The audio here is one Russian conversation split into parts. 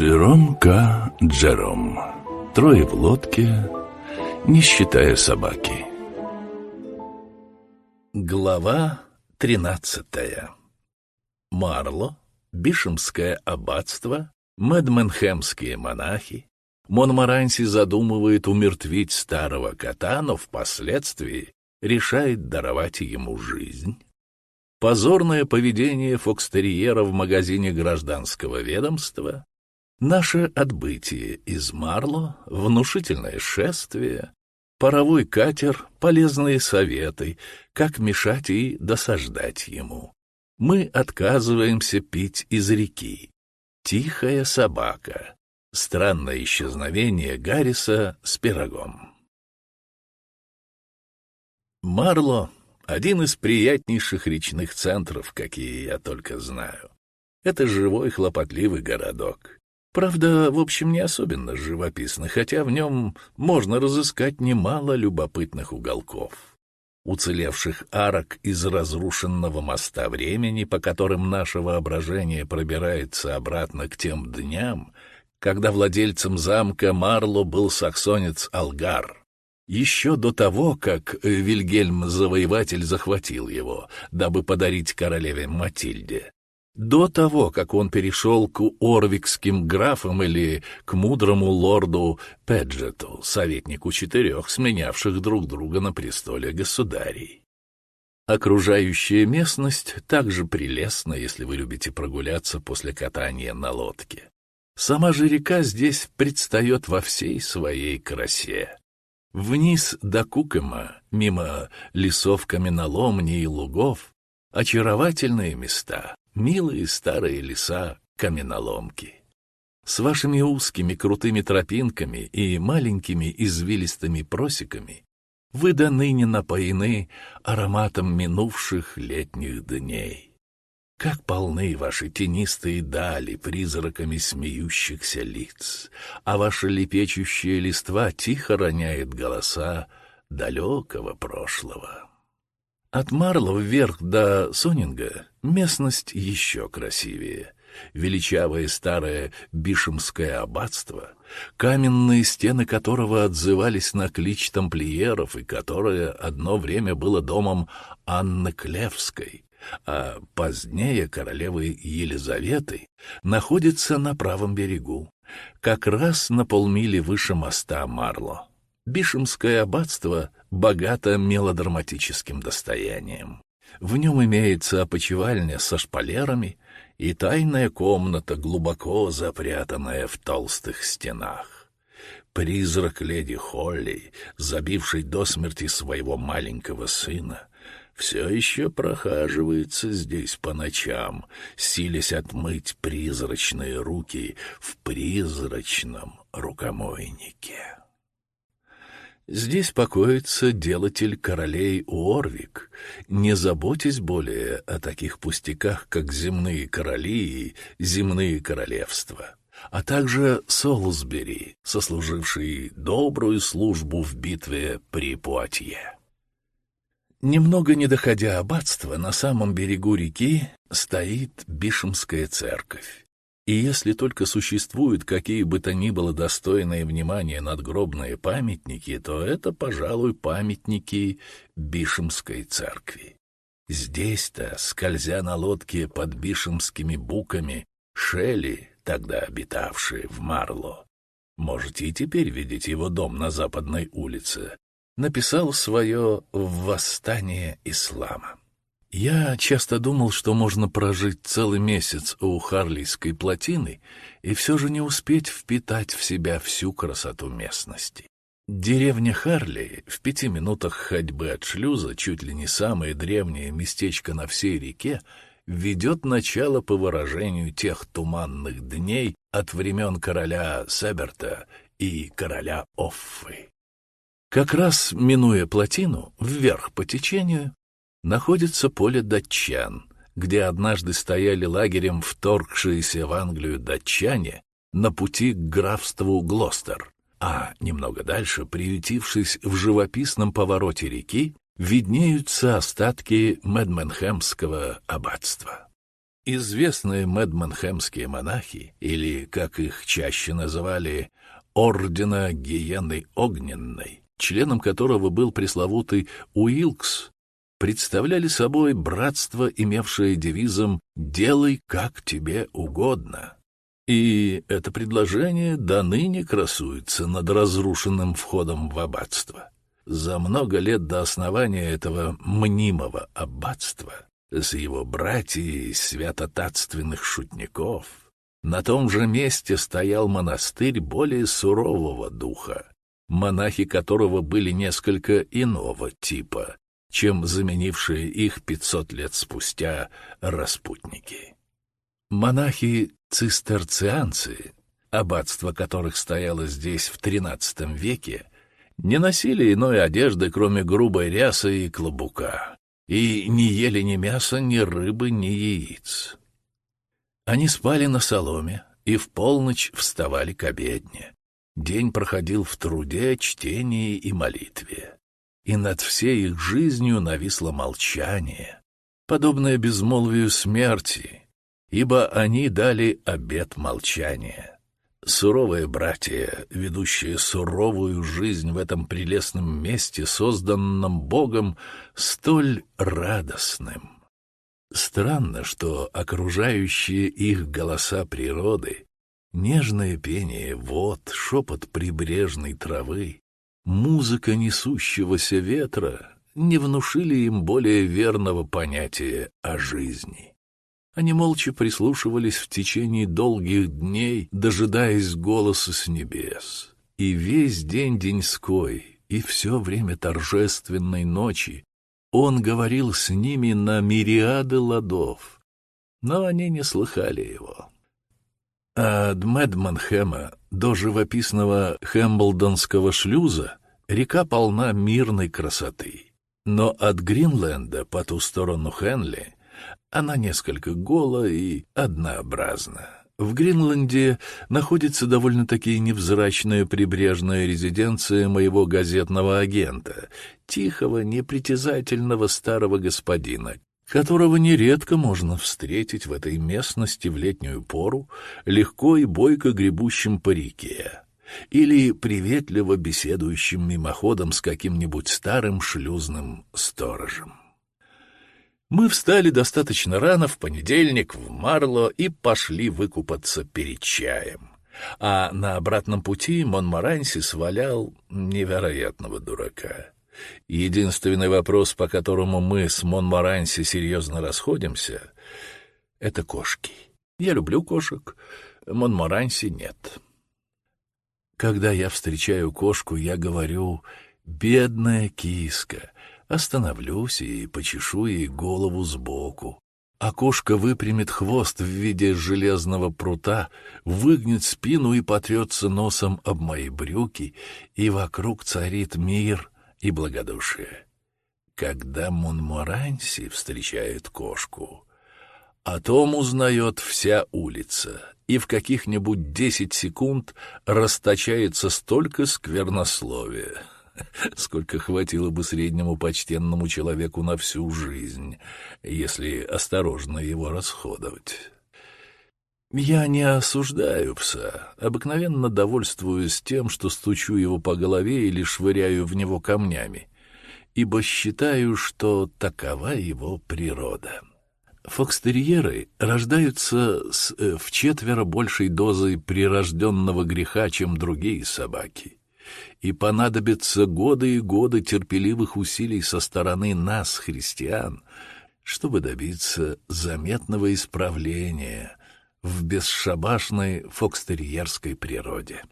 Джером К. Джером. Трое в лодке, не считая собаки. Глава тринадцатая. Марло, Бишемское аббатство, Медменхемские монахи. Монмаранси задумывает умертвить старого кота, но впоследствии решает даровать ему жизнь. Позорное поведение фокстерьера в магазине гражданского ведомства, наше отбытие из Марло, внушительное шествие, паровой катер, полезные советы, как мешать и досаждать ему. Мы отказываемся пить из реки. Тихая собака. Странное исчезновение Гарриса с пирогом. Марло — один из приятнейших речных центров, какие я только знаю. Это живой, хлопотливый городок. Правда, в общем, не особенно живописный, хотя в нем можно разыскать немало любопытных уголков. Уцелевших арок из разрушенного моста времени, по которым наше воображение пробирается обратно к тем дням, когда владельцем замка Марло был саксонец Алгар. Еще до того, как Вильгельм-завоеватель захватил его, дабы подарить королеве Матильде до того, как он перешел к орвикским графам или к мудрому лорду Педжету, советнику четырех, сменявших друг друга на престоле государей. Окружающая местность также прелестна, если вы любите прогуляться после катания на лодке. Сама же река здесь предстает во всей своей красе. Вниз до Кукома, мимо лесов каменоломни и лугов, очаровательные места, Милые старые леса, каменоломки. С вашими узкими крутыми тропинками и маленькими извилистыми просеками вы до ныне напоены ароматом минувших летних дней. Как полны ваши тенистые дали призраками смеющихся лиц, а ваша лепечущая листва тихо роняет голоса далекого прошлого. От Марло вверх до Сонинга местность еще красивее. Величавое старое Бишемское аббатство, каменные стены которого отзывались на клич тамплиеров и которое одно время было домом Анны Клевской, а позднее королевы Елизаветы, находится на правом берегу, как раз на полмили выше моста Марло. Бишемское аббатство богато мелодраматическим достоянием. В нем имеется опочивальня со шпалерами и тайная комната, глубоко запрятанная в толстых стенах. Призрак леди Холли, забивший до смерти своего маленького сына, все еще прохаживается здесь по ночам, силясь отмыть призрачные руки в призрачном рукомойнике. Здесь покоится делатель королей Уорвик, не заботясь более о таких пустяках, как земные короли и земные королевства, а также Солсбери, сослуживший добрую службу в битве при Пуатье. Немного не доходя аббатства, на самом берегу реки стоит Бишемская церковь. И если только существуют какие бы то ни было достойные внимания надгробные памятники, то это, пожалуй, памятники Бишемской церкви. Здесь-то, скользя на лодке под бишемскими буками, Шелли, тогда обитавшие в Марло, можете и теперь видеть его дом на западной улице, написал свое «Восстание ислама». Я часто думал, что можно прожить целый месяц у Харлийской плотины и все же не успеть впитать в себя всю красоту местности. Деревня Харли в пяти минутах ходьбы от шлюза, чуть ли не самое древнее местечко на всей реке, ведет начало по выражению тех туманных дней от времен короля Себерта и короля Оффы. Как раз минуя плотину, вверх по течению, находится поле датчан, где однажды стояли лагерем вторгшиеся в Англию датчане на пути к графству Глостер, а немного дальше, приютившись в живописном повороте реки, виднеются остатки Медменхемского аббатства. Известные медманхемские монахи, или, как их чаще называли, Ордена Гиены Огненной, членом которого был пресловутый Уилкс, представляли собой братство, имевшее девизом «Делай, как тебе угодно». И это предложение до ныне красуется над разрушенным входом в аббатство. За много лет до основания этого мнимого аббатства с его братьей святотатственных шутников на том же месте стоял монастырь более сурового духа, монахи которого были несколько иного типа, чем заменившие их пятьсот лет спустя распутники. Монахи-цистерцианцы, аббатство которых стояло здесь в XIII веке, не носили иной одежды, кроме грубой рясы и клобука, и не ели ни мяса, ни рыбы, ни яиц. Они спали на соломе и в полночь вставали к обедне. День проходил в труде, чтении и молитве. И над всей их жизнью нависло молчание, подобное безмолвию смерти, ибо они дали обет молчания. Суровые братья, ведущие суровую жизнь в этом прелестном месте, созданном Богом, столь радостным. Странно, что окружающие их голоса природы, нежное пение вод, шепот прибрежной травы, музыка несущегося ветра не внушили им более верного понятия о жизни. Они молча прислушивались в течение долгих дней, дожидаясь голоса с небес. И весь день деньской, и все время торжественной ночи он говорил с ними на мириады ладов, но они не слыхали его. А от Медманхэма до живописного Хэмблдонского шлюза река полна мирной красоты. Но от Гринленда по ту сторону Хенли она несколько гола и однообразна. В Гренланде находится довольно-таки невзрачная прибрежная резиденция моего газетного агента, тихого, непритязательного старого господина, которого нередко можно встретить в этой местности в летнюю пору, легко и бойко гребущим по реке, или приветливо беседующим мимоходом с каким-нибудь старым шлюзным сторожем. Мы встали достаточно рано в понедельник в Марло и пошли выкупаться перед чаем. А на обратном пути Монмаранси свалял невероятного дурака. Единственный вопрос, по которому мы с Монмаранси серьезно расходимся, — это кошки. Я люблю кошек, Монмаранси нет. Когда я встречаю кошку, я говорю «бедная киска», Остановлюсь и почешу ей голову сбоку. А кошка выпрямит хвост в виде железного прута, выгнет спину и потрется носом об мои брюки, и вокруг царит мир и благодушие. Когда Монморанси встречает кошку, о том узнает вся улица, и в каких-нибудь десять секунд расточается столько сквернословия сколько хватило бы среднему почтенному человеку на всю жизнь, если осторожно его расходовать. Я не осуждаю пса, обыкновенно довольствуюсь тем, что стучу его по голове или швыряю в него камнями, ибо считаю, что такова его природа. Фокстерьеры рождаются с э, в четверо большей дозой прирожденного греха, чем другие собаки и понадобятся годы и годы терпеливых усилий со стороны нас, христиан, чтобы добиться заметного исправления в бесшабашной фокстерьерской природе.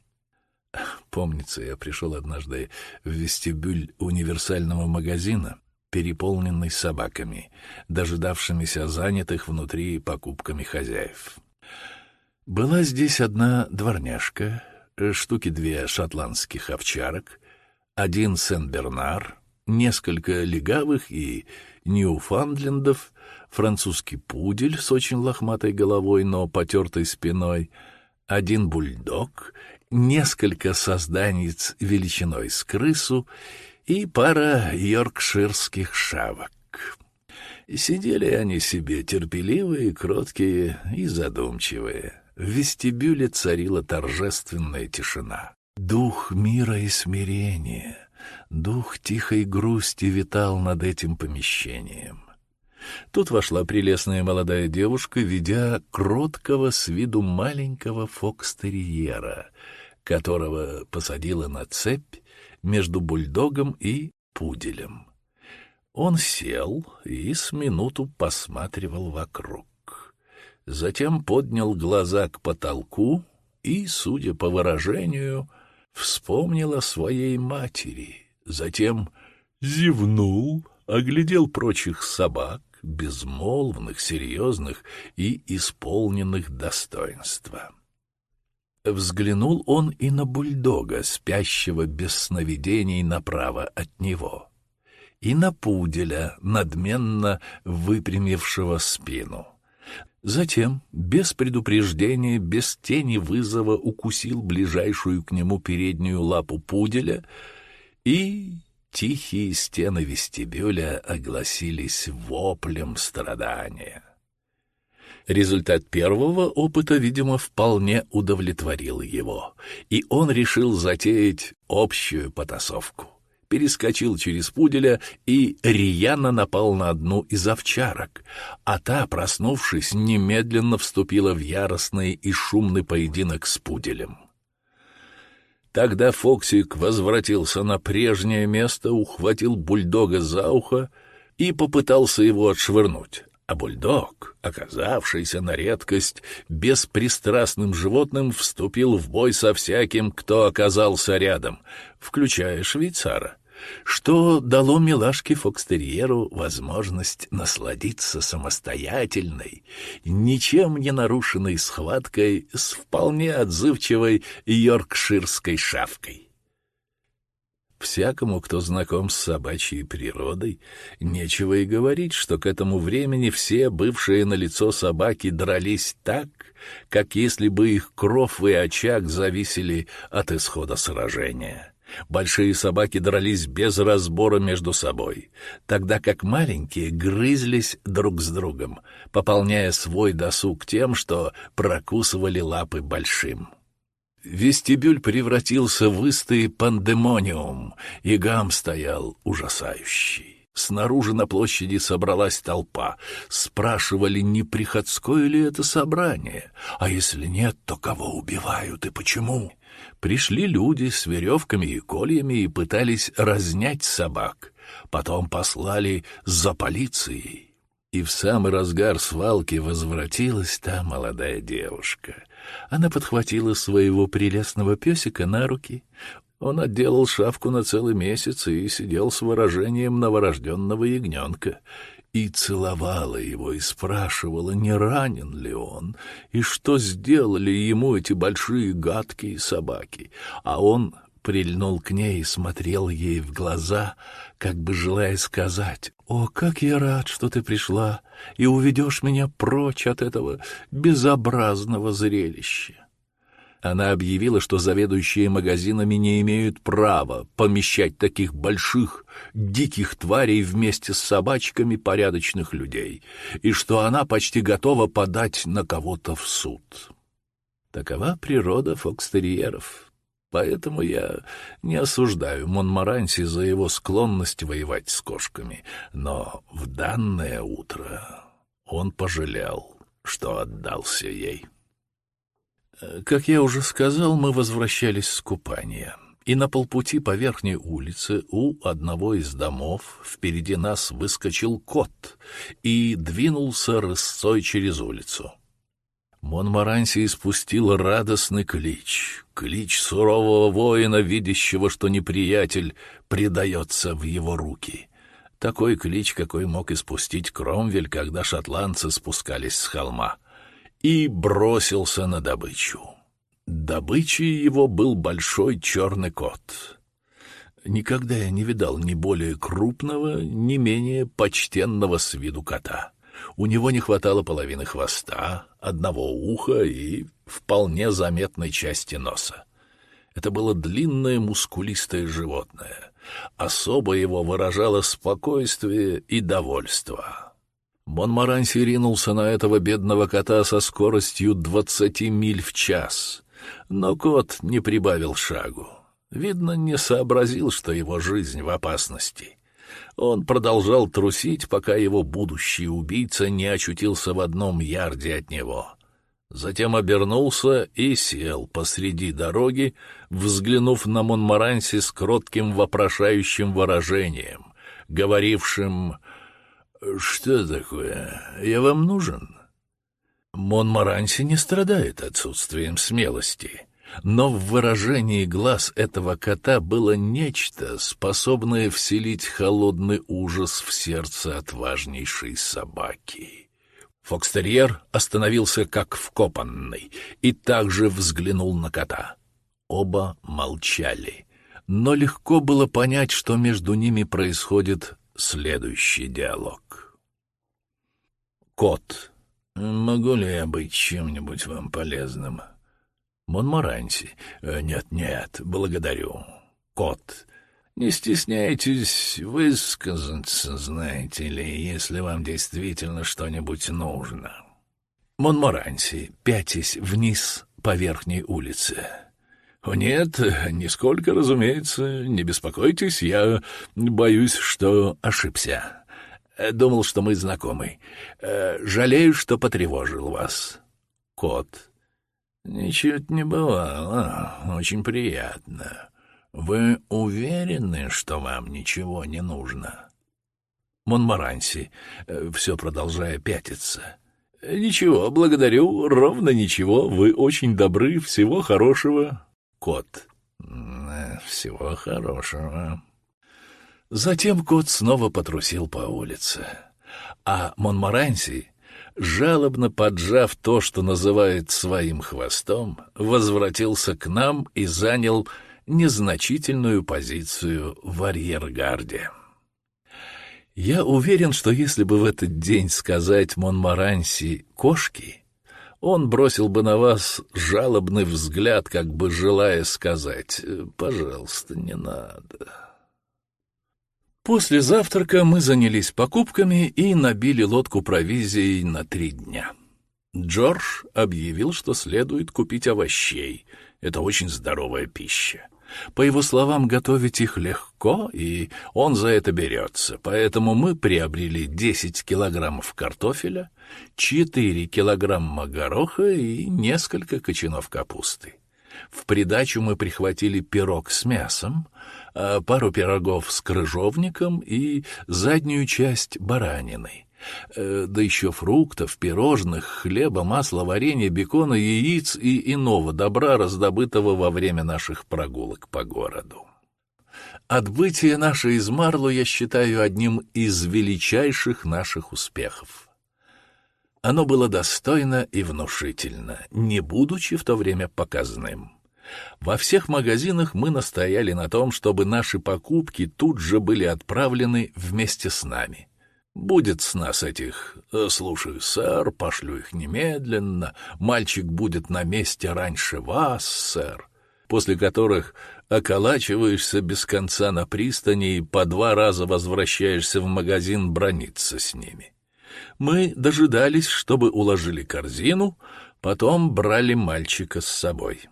Помнится, я пришел однажды в вестибюль универсального магазина, переполненный собаками, дожидавшимися занятых внутри покупками хозяев. Была здесь одна дворняжка, штуки две шотландских овчарок, один Сен-Бернар, несколько легавых и ньюфандлендов, французский пудель с очень лохматой головой, но потертой спиной, один бульдог, несколько созданиц величиной с крысу и пара йоркширских шавок. Сидели они себе терпеливые, кроткие и задумчивые. В вестибюле царила торжественная тишина. Дух мира и смирения, дух тихой грусти витал над этим помещением. Тут вошла прелестная молодая девушка, ведя кроткого с виду маленького фокстерьера, которого посадила на цепь между бульдогом и пуделем. Он сел и с минуту посматривал вокруг. Затем поднял глаза к потолку и, судя по выражению, вспомнил о своей матери. Затем зевнул, оглядел прочих собак, безмолвных, серьезных и исполненных достоинства. Взглянул он и на бульдога, спящего без сновидений направо от него, и на пуделя, надменно выпрямившего спину. Затем, без предупреждения, без тени вызова, укусил ближайшую к нему переднюю лапу пуделя и Тихие стены вестибюля огласились воплем страдания. Результат первого опыта, видимо, вполне удовлетворил его, и он решил затеять общую потасовку. Перескочил через пуделя и рьяно напал на одну из овчарок, а та, проснувшись, немедленно вступила в яростный и шумный поединок с пуделем. Тогда Фоксик возвратился на прежнее место, ухватил бульдога за ухо и попытался его отшвырнуть. А бульдог, оказавшийся на редкость беспристрастным животным, вступил в бой со всяким, кто оказался рядом, включая швейцара что дало милашке Фокстерьеру возможность насладиться самостоятельной, ничем не нарушенной схваткой с вполне отзывчивой йоркширской шавкой. Всякому, кто знаком с собачьей природой, нечего и говорить, что к этому времени все бывшие на лицо собаки дрались так, как если бы их кров и очаг зависели от исхода сражения. Большие собаки дрались без разбора между собой, тогда как маленькие грызлись друг с другом, пополняя свой досуг тем, что прокусывали лапы большим. Вестибюль превратился в истый пандемониум, и гам стоял ужасающий. Снаружи на площади собралась толпа. Спрашивали, не приходское ли это собрание, а если нет, то кого убивают и почему. Пришли люди с веревками и кольями и пытались разнять собак. Потом послали за полицией. И в самый разгар свалки возвратилась та молодая девушка. Она подхватила своего прелестного песика на руки. Он отделал шавку на целый месяц и сидел с выражением новорожденного ягненка и целовала его, и спрашивала, не ранен ли он, и что сделали ему эти большие гадкие собаки. А он прильнул к ней и смотрел ей в глаза, как бы желая сказать, «О, как я рад, что ты пришла и уведешь меня прочь от этого безобразного зрелища!» Она объявила, что заведующие магазинами не имеют права помещать таких больших, диких тварей вместе с собачками порядочных людей, и что она почти готова подать на кого-то в суд. Такова природа фокстерьеров. Поэтому я не осуждаю Монмаранси за его склонность воевать с кошками, но в данное утро он пожалел, что отдался ей. Как я уже сказал, мы возвращались с купания, и на полпути по верхней улице у одного из домов впереди нас выскочил кот и двинулся рысцой через улицу. Монмаранси испустил радостный клич, клич сурового воина, видящего, что неприятель предается в его руки. Такой клич, какой мог испустить Кромвель, когда шотландцы спускались с холма — и бросился на добычу. Добычей его был большой черный кот. Никогда я не видал ни более крупного, ни менее почтенного с виду кота. У него не хватало половины хвоста, одного уха и вполне заметной части носа. Это было длинное мускулистое животное. Особо его выражало спокойствие и довольство. Монмаранси ринулся на этого бедного кота со скоростью двадцати миль в час, но кот не прибавил шагу. Видно, не сообразил, что его жизнь в опасности. Он продолжал трусить, пока его будущий убийца не очутился в одном ярде от него. Затем обернулся и сел посреди дороги, взглянув на Монмаранси с кротким вопрошающим выражением, говорившим «Что такое? Я вам нужен?» Монмаранси не страдает отсутствием смелости, но в выражении глаз этого кота было нечто, способное вселить холодный ужас в сердце отважнейшей собаки. Фокстерьер остановился как вкопанный и также взглянул на кота. Оба молчали, но легко было понять, что между ними происходит следующий диалог. Кот. Могу ли я быть чем-нибудь вам полезным? Монморанси. Нет-нет, благодарю. Кот. Не стесняйтесь высказаться, знаете ли, если вам действительно что-нибудь нужно. Монморанси, пятясь вниз по верхней улице. «О, нет, нисколько, разумеется, не беспокойтесь, я боюсь, что ошибся. Думал, что мы знакомы. Э, жалею, что потревожил вас». Кот. «Ничуть не бывало. Очень приятно. Вы уверены, что вам ничего не нужно?» Монмаранси, э, все продолжая пятиться. «Ничего, благодарю, ровно ничего. Вы очень добры, всего хорошего кот. «Всего хорошего». Затем кот снова потрусил по улице, а Монморанси, жалобно поджав то, что называет своим хвостом, возвратился к нам и занял незначительную позицию в арьергарде. Я уверен, что если бы в этот день сказать Монморанси «кошки», он бросил бы на вас жалобный взгляд, как бы желая сказать «пожалуйста, не надо». После завтрака мы занялись покупками и набили лодку провизией на три дня. Джордж объявил, что следует купить овощей. Это очень здоровая пища. По его словам, готовить их легко, и он за это берется. Поэтому мы приобрели 10 килограммов картофеля, 4 килограмма гороха и несколько кочанов капусты. В придачу мы прихватили пирог с мясом, а пару пирогов с крыжовником и заднюю часть баранины. Э, да еще фруктов, пирожных, хлеба, масла, варенья, бекона, яиц и иного добра, раздобытого во время наших прогулок по городу. Отбытие наше из Марло я считаю одним из величайших наших успехов. Оно было достойно и внушительно, не будучи в то время показным. Во всех магазинах мы настояли на том, чтобы наши покупки тут же были отправлены вместе с нами. Будет с нас этих, э, слушаю, сэр, пошлю их немедленно, мальчик будет на месте раньше вас, сэр, после которых околачиваешься без конца на пристани и по два раза возвращаешься в магазин брониться с ними. Мы дожидались, чтобы уложили корзину, потом брали мальчика с собой.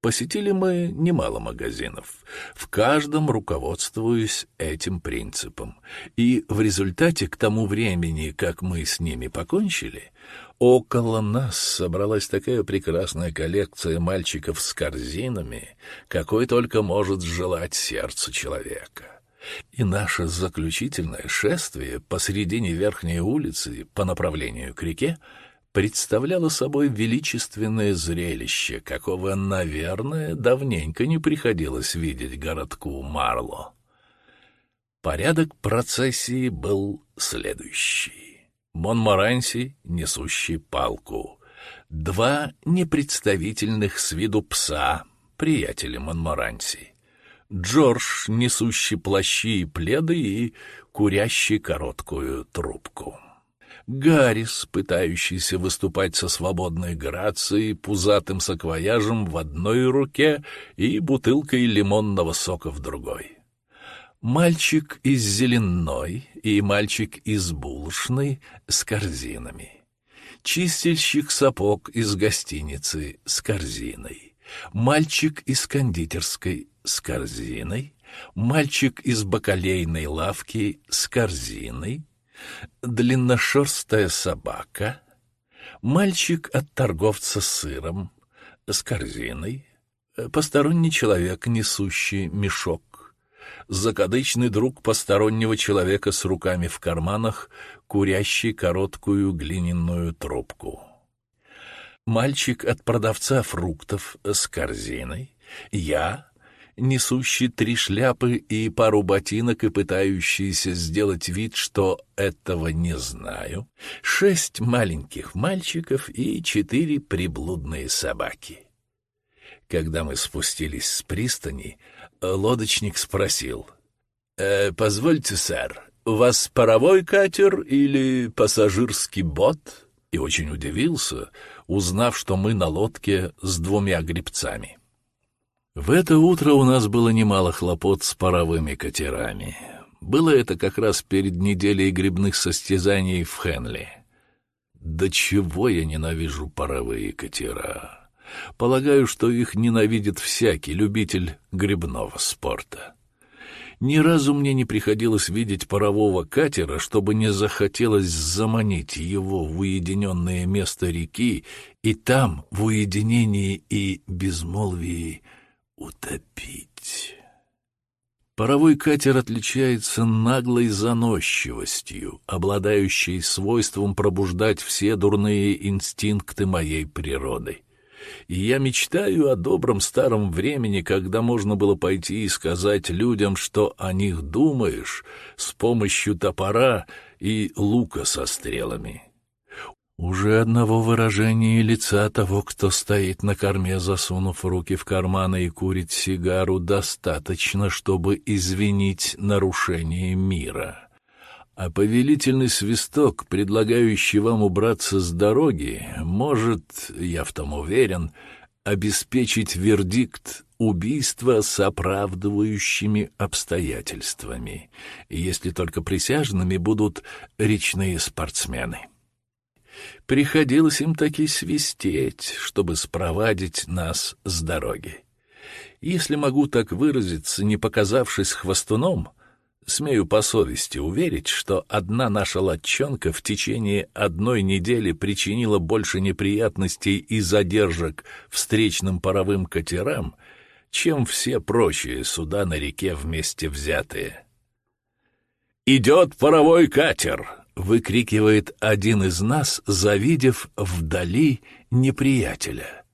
Посетили мы немало магазинов, в каждом руководствуясь этим принципом, и в результате к тому времени, как мы с ними покончили, около нас собралась такая прекрасная коллекция мальчиков с корзинами, какой только может желать сердце человека. И наше заключительное шествие посредине верхней улицы по направлению к реке представляло собой величественное зрелище, какого, наверное, давненько не приходилось видеть городку Марло. Порядок процессии был следующий. Монморанси, несущий палку. Два непредставительных с виду пса, приятели Монморанси. Джордж, несущий плащи и пледы и курящий короткую трубку. Гаррис, пытающийся выступать со свободной грацией, пузатым саквояжем в одной руке и бутылкой лимонного сока в другой. Мальчик из зеленой и мальчик из булочной с корзинами. Чистильщик сапог из гостиницы с корзиной. Мальчик из кондитерской с корзиной. Мальчик из бакалейной лавки с корзиной. Длинношерстая собака. Мальчик от торговца сыром с корзиной. Посторонний человек, несущий мешок закадычный друг постороннего человека с руками в карманах, курящий короткую глиняную трубку. Мальчик от продавца фруктов с корзиной, я, несущий три шляпы и пару ботинок и пытающийся сделать вид, что этого не знаю, шесть маленьких мальчиков и четыре приблудные собаки. Когда мы спустились с пристани, лодочник спросил. «Э, «Позвольте, сэр, у вас паровой катер или пассажирский бот?» И очень удивился, узнав, что мы на лодке с двумя гребцами. В это утро у нас было немало хлопот с паровыми катерами. Было это как раз перед неделей грибных состязаний в Хенли. Да чего я ненавижу паровые катера! Полагаю, что их ненавидит всякий любитель грибного спорта. Ни разу мне не приходилось видеть парового катера, чтобы не захотелось заманить его в уединенное место реки и там, в уединении и безмолвии, утопить. Паровой катер отличается наглой заносчивостью, обладающей свойством пробуждать все дурные инстинкты моей природы и я мечтаю о добром старом времени, когда можно было пойти и сказать людям, что о них думаешь, с помощью топора и лука со стрелами. Уже одного выражения лица того, кто стоит на корме, засунув руки в карманы и курит сигару, достаточно, чтобы извинить нарушение мира а повелительный свисток, предлагающий вам убраться с дороги, может, я в том уверен, обеспечить вердикт убийства с оправдывающими обстоятельствами, если только присяжными будут речные спортсмены. Приходилось им таки свистеть, чтобы спровадить нас с дороги. Если могу так выразиться, не показавшись хвостуном — Смею по совести уверить, что одна наша латчонка в течение одной недели причинила больше неприятностей и задержек встречным паровым катерам, чем все прочие суда на реке вместе взятые. «Идет паровой катер!» — выкрикивает один из нас, завидев вдали неприятеля.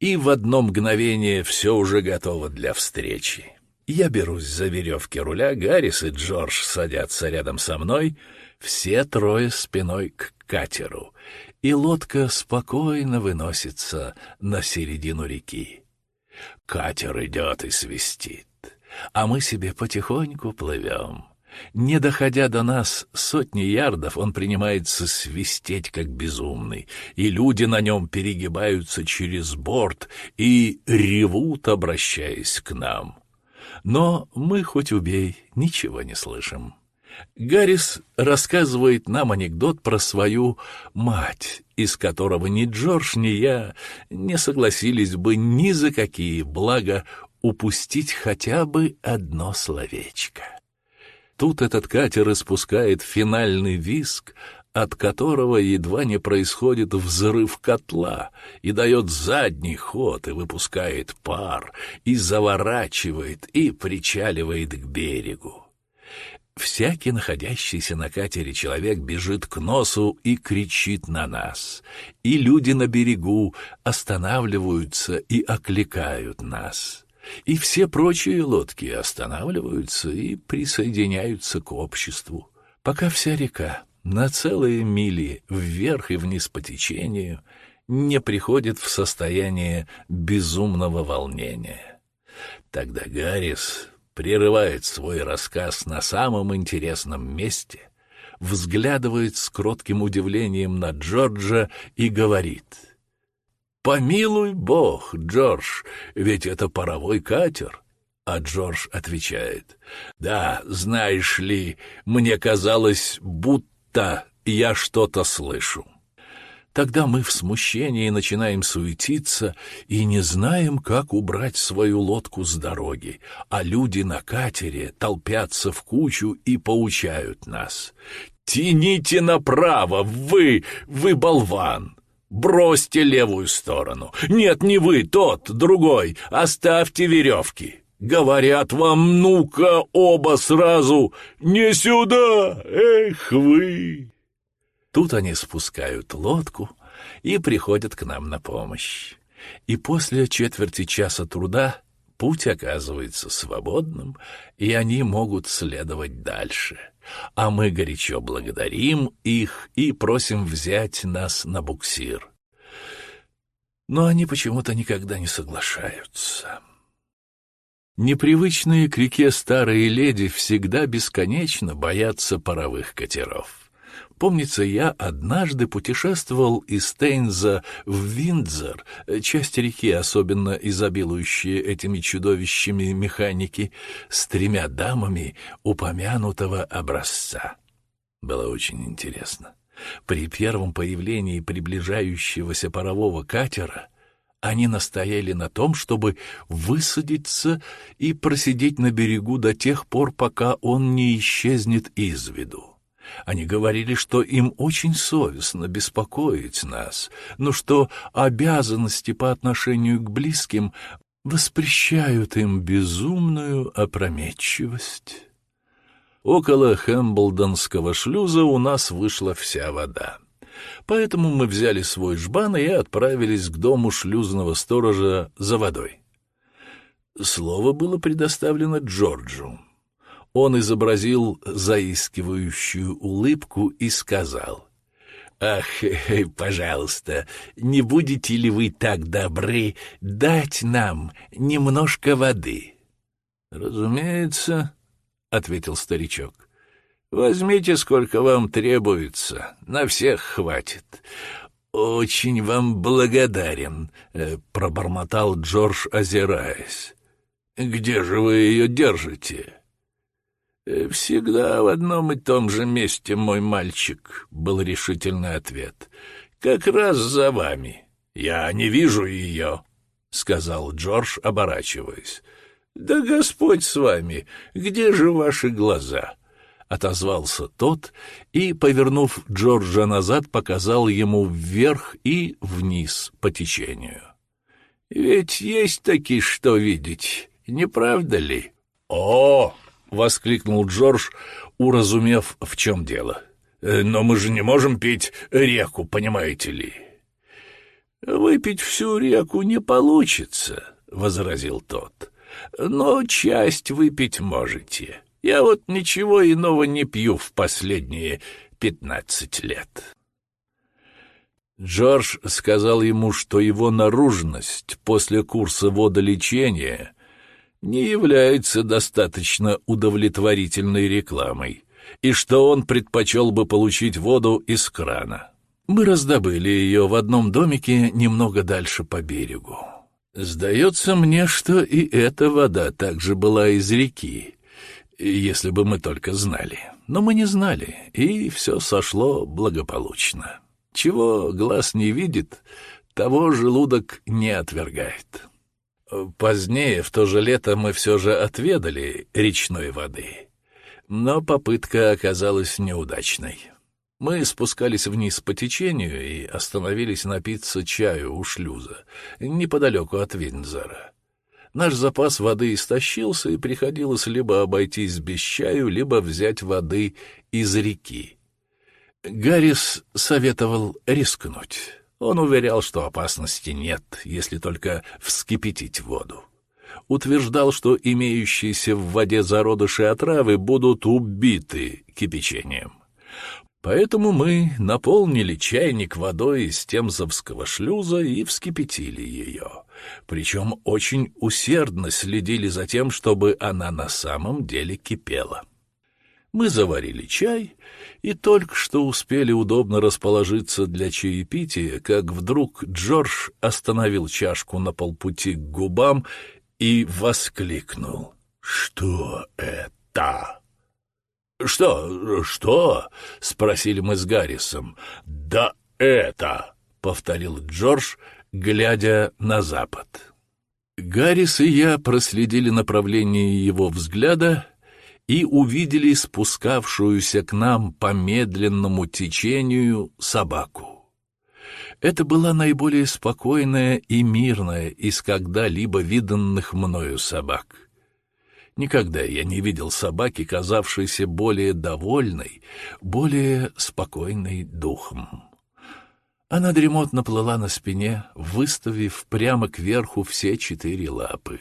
И в одно мгновение все уже готово для встречи. Я берусь за веревки руля, Гаррис и Джордж садятся рядом со мной, все трое спиной к катеру, и лодка спокойно выносится на середину реки. Катер идет и свистит, а мы себе потихоньку плывем. Не доходя до нас сотни ярдов, он принимается свистеть, как безумный, и люди на нем перегибаются через борт и ревут, обращаясь к нам. Но мы, хоть убей, ничего не слышим. Гаррис рассказывает нам анекдот про свою мать, из которого ни Джордж, ни я не согласились бы ни за какие блага упустить хотя бы одно словечко. Тут этот катер испускает финальный виск, от которого едва не происходит взрыв котла, и дает задний ход, и выпускает пар, и заворачивает, и причаливает к берегу. Всякий находящийся на катере человек бежит к носу и кричит на нас, и люди на берегу останавливаются и окликают нас. И все прочие лодки останавливаются и присоединяются к обществу, пока вся река на целые мили вверх и вниз по течению не приходит в состояние безумного волнения. Тогда Гаррис прерывает свой рассказ на самом интересном месте, взглядывает с кротким удивлением на Джорджа и говорит — «Помилуй бог, Джордж, ведь это паровой катер. А Джордж отвечает, «Да, знаешь ли, мне казалось, будто я что-то слышу». Тогда мы в смущении начинаем суетиться и не знаем, как убрать свою лодку с дороги, а люди на катере толпятся в кучу и поучают нас. «Тяните направо, вы, вы болван!» Бросьте левую сторону. Нет, не вы, тот, другой. Оставьте веревки. Говорят вам, ну-ка, оба сразу. Не сюда, эх вы. Тут они спускают лодку и приходят к нам на помощь. И после четверти часа труда путь оказывается свободным, и они могут следовать дальше. А мы горячо благодарим их и просим взять нас на буксир. Но они почему-то никогда не соглашаются. Непривычные к реке старые леди всегда бесконечно боятся паровых катеров. Помнится, я однажды путешествовал из Тейнза в Виндзор, часть реки, особенно изобилующие этими чудовищами механики, с тремя дамами упомянутого образца. Было очень интересно. При первом появлении приближающегося парового катера они настояли на том, чтобы высадиться и просидеть на берегу до тех пор, пока он не исчезнет из виду. Они говорили, что им очень совестно беспокоить нас, но что обязанности по отношению к близким воспрещают им безумную опрометчивость. Около Хэмблдонского шлюза у нас вышла вся вода. Поэтому мы взяли свой жбан и отправились к дому шлюзного сторожа за водой. Слово было предоставлено Джорджу. Он изобразил заискивающую улыбку и сказал, «Ах, пожалуйста, не будете ли вы так добры дать нам немножко воды?» «Разумеется», — ответил старичок. «Возьмите, сколько вам требуется, на всех хватит». «Очень вам благодарен», э, — пробормотал Джордж, озираясь. «Где же вы ее держите?» Э, «Всегда в одном и том же месте, мой мальчик», — был решительный ответ. «Как раз за вами. Я не вижу ее», — сказал Джордж, оборачиваясь. «Да Господь с вами! Где же ваши глаза?» — отозвался тот и, повернув Джорджа назад, показал ему вверх и вниз по течению. «Ведь есть таки что видеть, не правда ли?» «О!» — воскликнул Джордж, уразумев, в чем дело. «Э, «Но мы же не можем пить реку, понимаете ли?» «Выпить всю реку не получится», — возразил тот. «Но часть выпить можете. Я вот ничего иного не пью в последние пятнадцать лет». Джордж сказал ему, что его наружность после курса водолечения не является достаточно удовлетворительной рекламой, и что он предпочел бы получить воду из крана. Мы раздобыли ее в одном домике немного дальше по берегу. Сдается мне, что и эта вода также была из реки, если бы мы только знали. Но мы не знали, и все сошло благополучно. Чего глаз не видит, того желудок не отвергает. Позднее, в то же лето, мы все же отведали речной воды. Но попытка оказалась неудачной. Мы спускались вниз по течению и остановились напиться чаю у шлюза, неподалеку от Виндзора. Наш запас воды истощился, и приходилось либо обойтись без чаю, либо взять воды из реки. Гаррис советовал рискнуть. Он уверял, что опасности нет, если только вскипятить воду. Утверждал, что имеющиеся в воде зародыши отравы будут убиты кипячением. Поэтому мы наполнили чайник водой из темзовского шлюза и вскипятили ее. Причем очень усердно следили за тем, чтобы она на самом деле кипела. Мы заварили чай и только что успели удобно расположиться для чаепития, как вдруг Джордж остановил чашку на полпути к губам и воскликнул. «Что это?» «Что? Что?» — спросили мы с Гаррисом. «Да это!» — повторил Джордж, глядя на запад. Гаррис и я проследили направление его взгляда и увидели спускавшуюся к нам по медленному течению собаку. Это была наиболее спокойная и мирная из когда-либо виданных мною собак. Никогда я не видел собаки, казавшейся более довольной, более спокойной духом. Она дремотно плыла на спине, выставив прямо кверху все четыре лапы.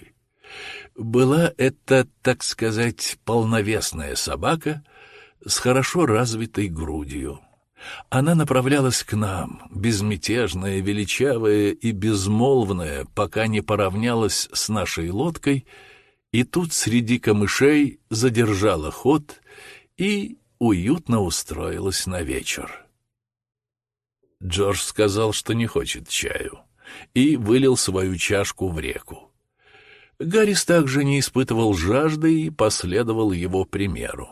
Была это, так сказать, полновесная собака с хорошо развитой грудью. Она направлялась к нам, безмятежная, величавая и безмолвная, пока не поравнялась с нашей лодкой — и тут среди камышей задержала ход и уютно устроилась на вечер. Джордж сказал, что не хочет чаю, и вылил свою чашку в реку. Гаррис также не испытывал жажды и последовал его примеру.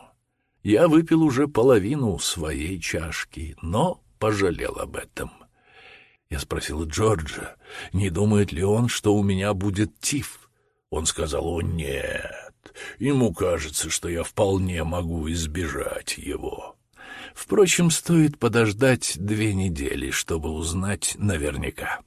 Я выпил уже половину своей чашки, но пожалел об этом. Я спросил Джорджа, не думает ли он, что у меня будет тиф. Он сказал, «О, нет, ему кажется, что я вполне могу избежать его». Впрочем, стоит подождать две недели, чтобы узнать наверняка.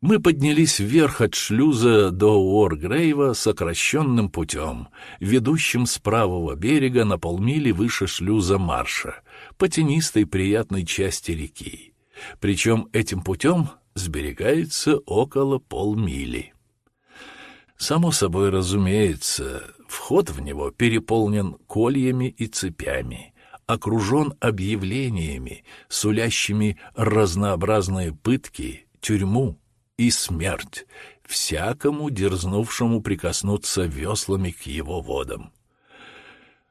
Мы поднялись вверх от шлюза до Уоргрейва сокращенным путем, ведущим с правого берега на полмили выше шлюза Марша, по тенистой приятной части реки. Причем этим путем сберегается около полмили. Само собой разумеется, вход в него переполнен кольями и цепями, окружен объявлениями, сулящими разнообразные пытки, тюрьму и смерть всякому, дерзнувшему прикоснуться веслами к его водам.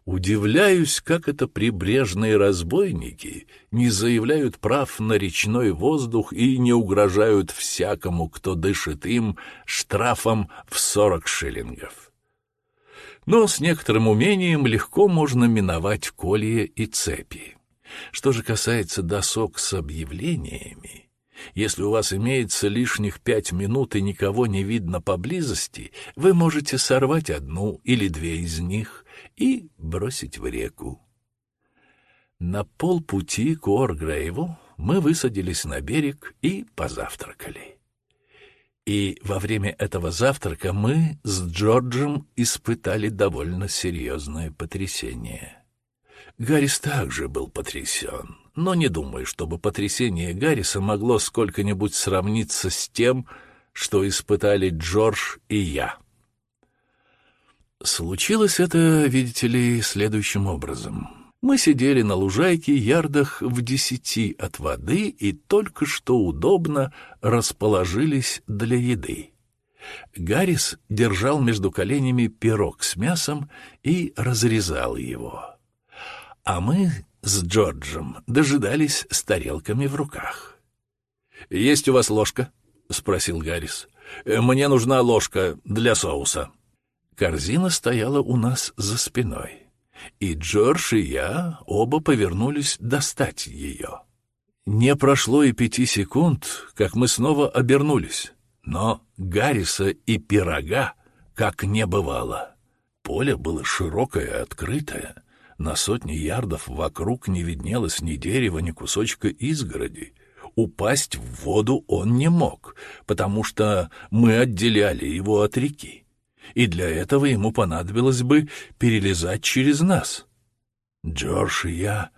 Удивляюсь, как это прибрежные разбойники не заявляют прав на речной воздух и не угрожают всякому, кто дышит им, штрафом в сорок шиллингов. Но с некоторым умением легко можно миновать колья и цепи. Что же касается досок с объявлениями, если у вас имеется лишних пять минут и никого не видно поблизости, вы можете сорвать одну или две из них и бросить в реку. На полпути к Оргрейву мы высадились на берег и позавтракали. И во время этого завтрака мы с Джорджем испытали довольно серьезное потрясение. Гаррис также был потрясен, но не думаю, чтобы потрясение Гарриса могло сколько-нибудь сравниться с тем, что испытали Джордж и я. Случилось это, видите ли, следующим образом. Мы сидели на лужайке ярдах в десяти от воды и только что удобно расположились для еды. Гаррис держал между коленями пирог с мясом и разрезал его. А мы с Джорджем дожидались с тарелками в руках. «Есть у вас ложка?» — спросил Гаррис. «Мне нужна ложка для соуса». Корзина стояла у нас за спиной, и Джордж и я оба повернулись достать ее. Не прошло и пяти секунд, как мы снова обернулись, но Гарриса и пирога как не бывало. Поле было широкое открытое, на сотни ярдов вокруг не виднелось ни дерева, ни кусочка изгороди. Упасть в воду он не мог, потому что мы отделяли его от реки и для этого ему понадобилось бы перелезать через нас. Джордж и я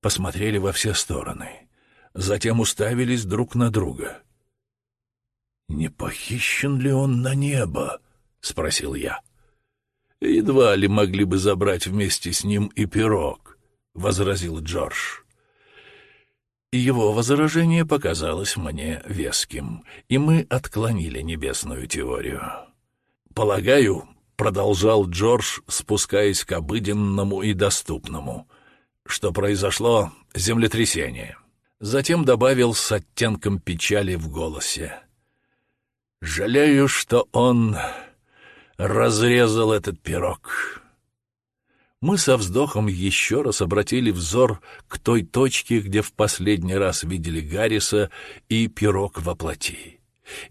посмотрели во все стороны, затем уставились друг на друга. «Не похищен ли он на небо?» — спросил я. «Едва ли могли бы забрать вместе с ним и пирог», — возразил Джордж. Его возражение показалось мне веским, и мы отклонили небесную теорию. «Полагаю», — продолжал Джордж, спускаясь к обыденному и доступному, «что произошло землетрясение». Затем добавил с оттенком печали в голосе. «Жалею, что он разрезал этот пирог. Мы со вздохом еще раз обратили взор к той точке, где в последний раз видели Гарриса и пирог во плоти.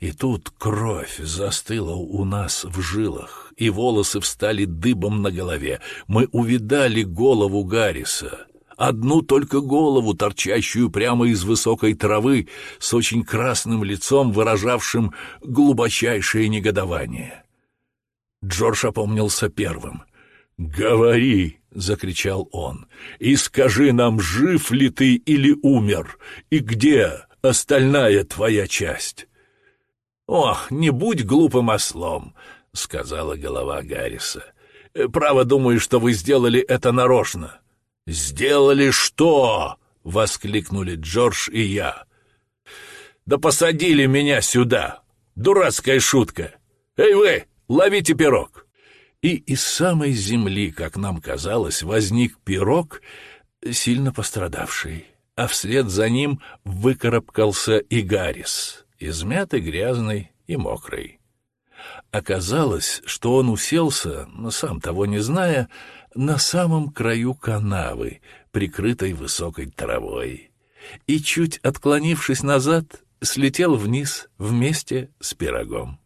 И тут кровь застыла у нас в жилах, и волосы встали дыбом на голове. Мы увидали голову Гарриса, одну только голову, торчащую прямо из высокой травы, с очень красным лицом, выражавшим глубочайшее негодование. Джордж опомнился первым. «Говори!» — закричал он. «И скажи нам, жив ли ты или умер, и где остальная твоя часть?» «Ох, не будь глупым ослом», — сказала голова Гарриса. «Право думаю, что вы сделали это нарочно». «Сделали что?» — воскликнули Джордж и я. «Да посадили меня сюда! Дурацкая шутка! Эй вы, ловите пирог!» И из самой земли, как нам казалось, возник пирог, сильно пострадавший, а вслед за ним выкарабкался и Гаррис, измятый, грязный и мокрый. Оказалось, что он уселся, сам того не зная, на самом краю канавы, прикрытой высокой травой, и, чуть отклонившись назад, слетел вниз вместе с пирогом.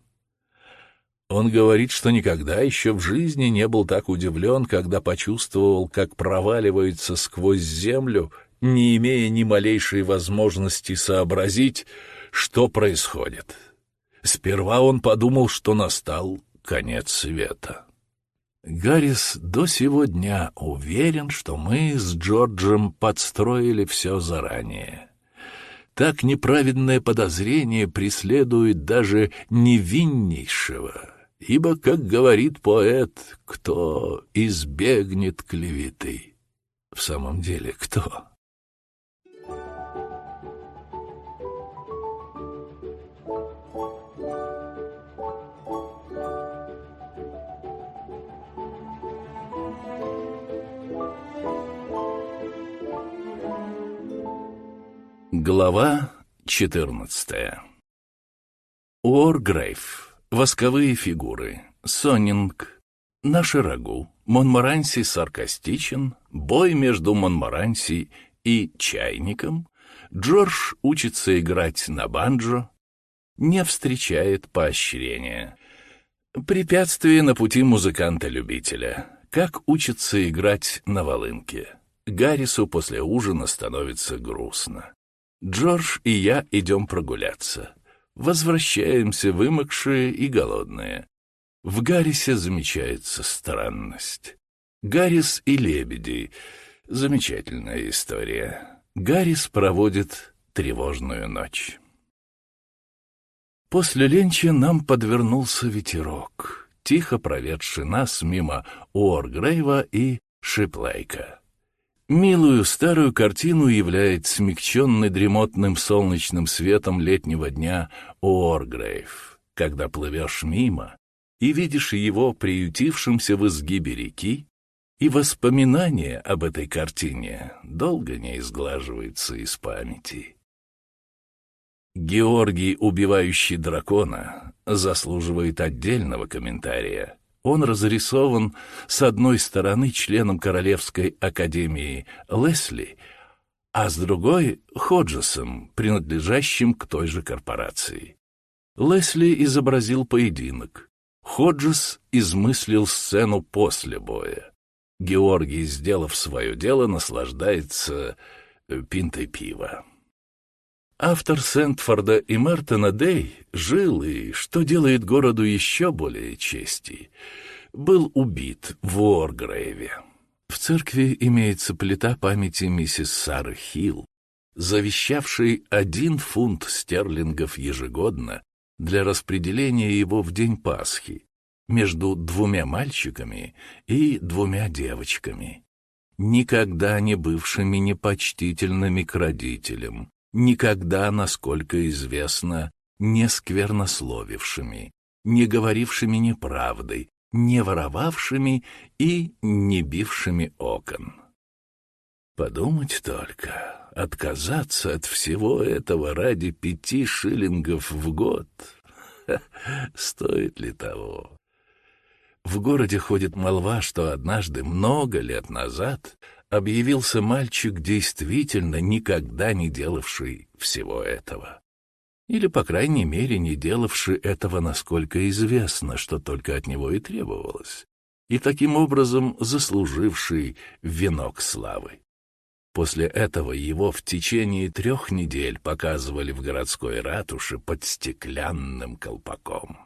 Он говорит, что никогда еще в жизни не был так удивлен, когда почувствовал, как проваливается сквозь землю, не имея ни малейшей возможности сообразить, что происходит. Сперва он подумал, что настал конец света. Гаррис до сего дня уверен, что мы с Джорджем подстроили все заранее. Так неправедное подозрение преследует даже невиннейшего, ибо, как говорит поэт, кто избегнет клеветы? В самом деле, кто? Глава 14 Уоргрейв. Восковые фигуры. Сонинг. Наше рагу. Монморанси саркастичен. Бой между Монморанси и чайником. Джордж учится играть на банджо. Не встречает поощрения. Препятствие на пути музыканта-любителя. Как учится играть на волынке. Гаррису после ужина становится грустно. Джордж и я идем прогуляться. Возвращаемся вымокшие и голодные. В Гаррисе замечается странность. Гаррис и лебеди. Замечательная история. Гаррис проводит тревожную ночь. После ленча нам подвернулся ветерок, тихо проведший нас мимо Уоргрейва и Шиплейка. Милую старую картину являет смягченный дремотным солнечным светом летнего дня Оргрейв, когда плывешь мимо и видишь его приютившимся в изгибе реки, и воспоминания об этой картине долго не изглаживаются из памяти. Георгий, убивающий дракона, заслуживает отдельного комментария — он разрисован с одной стороны членом Королевской академии Лесли, а с другой — Ходжесом, принадлежащим к той же корпорации. Лесли изобразил поединок. Ходжес измыслил сцену после боя. Георгий, сделав свое дело, наслаждается э, пинтой пива. Автор Сентфорда и Мартина Дей жил и, что делает городу еще более чести, был убит в Уоргрейве. В церкви имеется плита памяти миссис Сары Хилл, завещавшей один фунт стерлингов ежегодно для распределения его в день Пасхи между двумя мальчиками и двумя девочками, никогда не бывшими непочтительными к родителям, никогда, насколько известно, не сквернословившими, не говорившими неправды, не воровавшими и не бившими окон. Подумать только, отказаться от всего этого ради пяти шиллингов в год, стоит ли того? В городе ходит молва, что однажды, много лет назад, объявился мальчик, действительно никогда не делавший всего этого. Или, по крайней мере, не делавший этого, насколько известно, что только от него и требовалось, и таким образом заслуживший венок славы. После этого его в течение трех недель показывали в городской ратуше под стеклянным колпаком.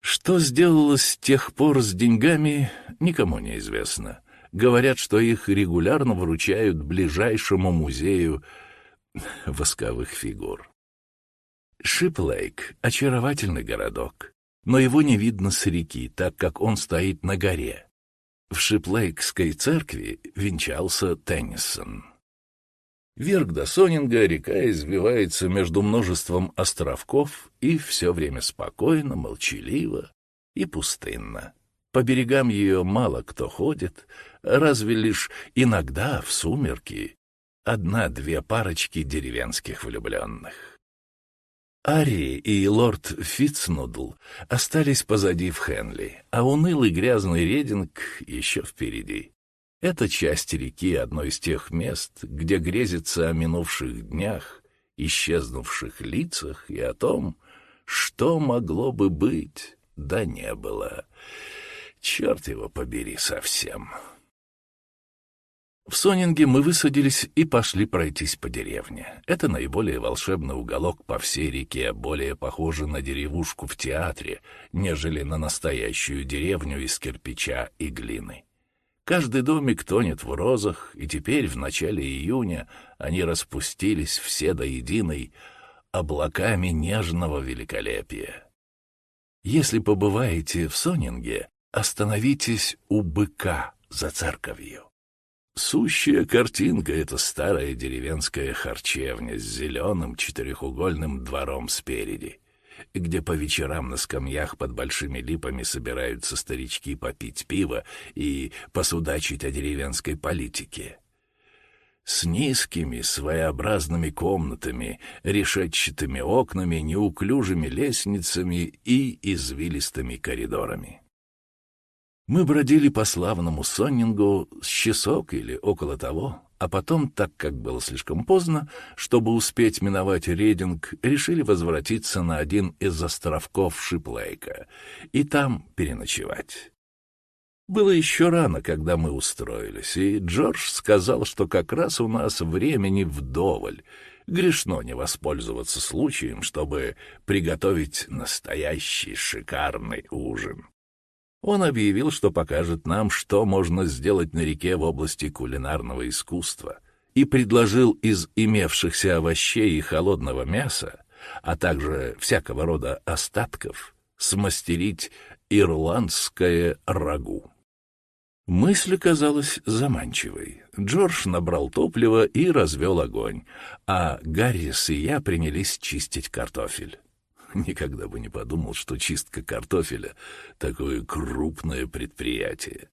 Что сделалось с тех пор с деньгами, никому не известно. Говорят, что их регулярно вручают ближайшему музею восковых фигур. Шиплейк — очаровательный городок, но его не видно с реки, так как он стоит на горе. В Шиплейкской церкви венчался Теннисон. Вверх до Сонинга река извивается между множеством островков и все время спокойно, молчаливо и пустынно. По берегам ее мало кто ходит, разве лишь иногда в сумерки одна-две парочки деревенских влюбленных. Ари и лорд Фитцнудл остались позади в Хенли, а унылый грязный Рединг еще впереди. Эта часть реки — одно из тех мест, где грезится о минувших днях, исчезнувших лицах и о том, что могло бы быть, да не было. Черт его побери совсем. В Сонинге мы высадились и пошли пройтись по деревне. Это наиболее волшебный уголок по всей реке, более похожий на деревушку в театре, нежели на настоящую деревню из кирпича и глины. Каждый домик тонет в розах, и теперь, в начале июня, они распустились все до единой облаками нежного великолепия. Если побываете в Сонинге, остановитесь у быка за церковью. Сущая картинка — это старая деревенская харчевня с зеленым четырехугольным двором спереди, где по вечерам на скамьях под большими липами собираются старички попить пиво и посудачить о деревенской политике. С низкими своеобразными комнатами, решетчатыми окнами, неуклюжими лестницами и извилистыми коридорами. Мы бродили по славному Соннингу с часок или около того, а потом, так как было слишком поздно, чтобы успеть миновать Рейдинг, решили возвратиться на один из островков Шиплейка и там переночевать. Было еще рано, когда мы устроились, и Джордж сказал, что как раз у нас времени вдоволь. Грешно не воспользоваться случаем, чтобы приготовить настоящий шикарный ужин. Он объявил, что покажет нам, что можно сделать на реке в области кулинарного искусства, и предложил из имевшихся овощей и холодного мяса, а также всякого рода остатков, смастерить ирландское рагу. Мысль казалась заманчивой. Джордж набрал топливо и развел огонь, а Гаррис и я принялись чистить картофель. Никогда бы не подумал, что чистка картофеля — такое крупное предприятие.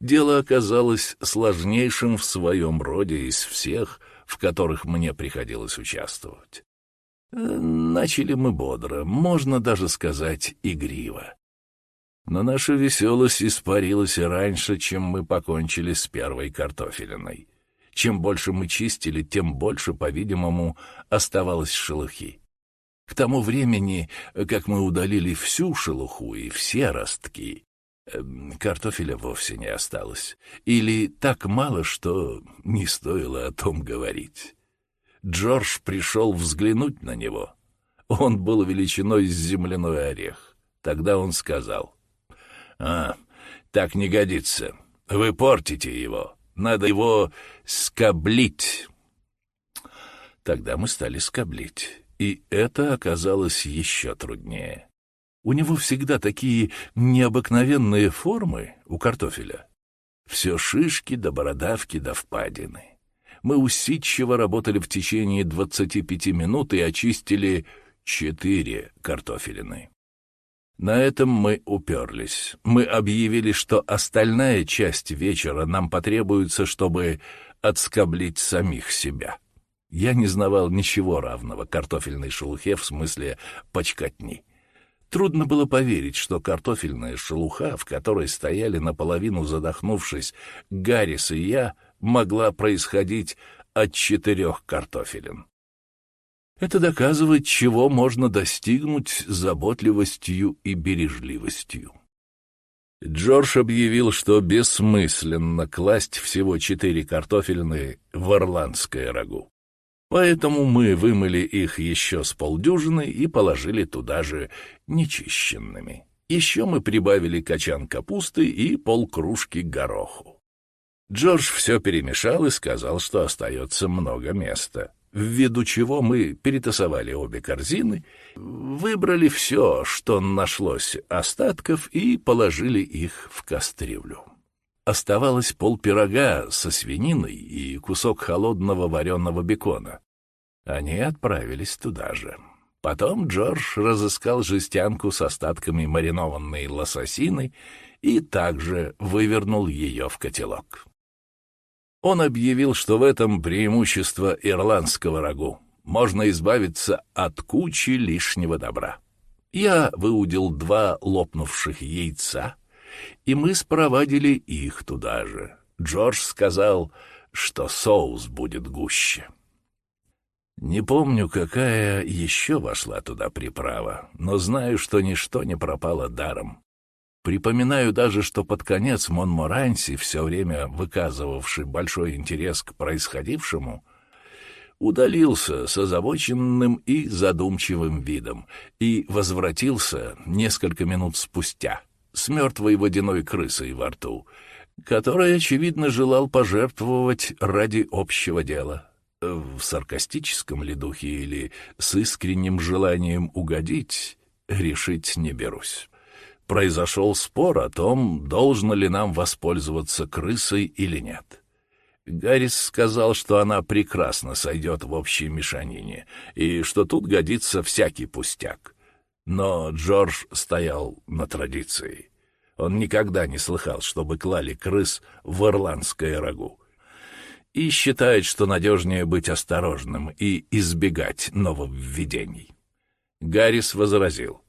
Дело оказалось сложнейшим в своем роде из всех, в которых мне приходилось участвовать. Э, начали мы бодро, можно даже сказать игриво. Но наша веселость испарилась и раньше, чем мы покончили с первой картофелиной. Чем больше мы чистили, тем больше, по-видимому, оставалось шелухи. К тому времени, как мы удалили всю шелуху и все ростки, эм, картофеля вовсе не осталось. Или так мало, что не стоило о том говорить. Джордж пришел взглянуть на него. Он был величиной с земляной орех. Тогда он сказал, «А, так не годится. Вы портите его. Надо его скоблить». Тогда мы стали скоблить. И это оказалось еще труднее. У него всегда такие необыкновенные формы у картофеля. Все шишки до бородавки до впадины. Мы усидчиво работали в течение 25 минут и очистили четыре картофелины. На этом мы уперлись. Мы объявили, что остальная часть вечера нам потребуется, чтобы отскоблить самих себя. Я не знавал ничего равного картофельной шелухе в смысле почкотни. Трудно было поверить, что картофельная шелуха, в которой стояли наполовину задохнувшись Гаррис и я, могла происходить от четырех картофелин. Это доказывает, чего можно достигнуть заботливостью и бережливостью. Джордж объявил, что бессмысленно класть всего четыре картофельные в ирландское рагу. Поэтому мы вымыли их еще с полдюжины и положили туда же нечищенными. Еще мы прибавили качан капусты и полкружки гороху. Джордж все перемешал и сказал, что остается много места, ввиду чего мы перетасовали обе корзины, выбрали все, что нашлось остатков, и положили их в кастрюлю. Оставалось полпирога со свининой и кусок холодного вареного бекона. Они отправились туда же. Потом Джордж разыскал жестянку с остатками маринованной лососины и также вывернул ее в котелок. Он объявил, что в этом преимущество ирландского рагу. Можно избавиться от кучи лишнего добра. Я выудил два лопнувших яйца — и мы спровадили их туда же. Джордж сказал, что соус будет гуще. Не помню, какая еще вошла туда приправа, но знаю, что ничто не пропало даром. Припоминаю даже, что под конец Монморанси, все время выказывавший большой интерес к происходившему, удалился с озабоченным и задумчивым видом и возвратился несколько минут спустя — с мертвой водяной крысой во рту, который, очевидно, желал пожертвовать ради общего дела. В саркастическом ли духе или с искренним желанием угодить, решить не берусь. Произошел спор о том, должно ли нам воспользоваться крысой или нет. Гаррис сказал, что она прекрасно сойдет в общей мешанине, и что тут годится всякий пустяк. Но Джордж стоял на традиции. Он никогда не слыхал, чтобы клали крыс в ирландское рагу. И считает, что надежнее быть осторожным и избегать нововведений. Гаррис возразил.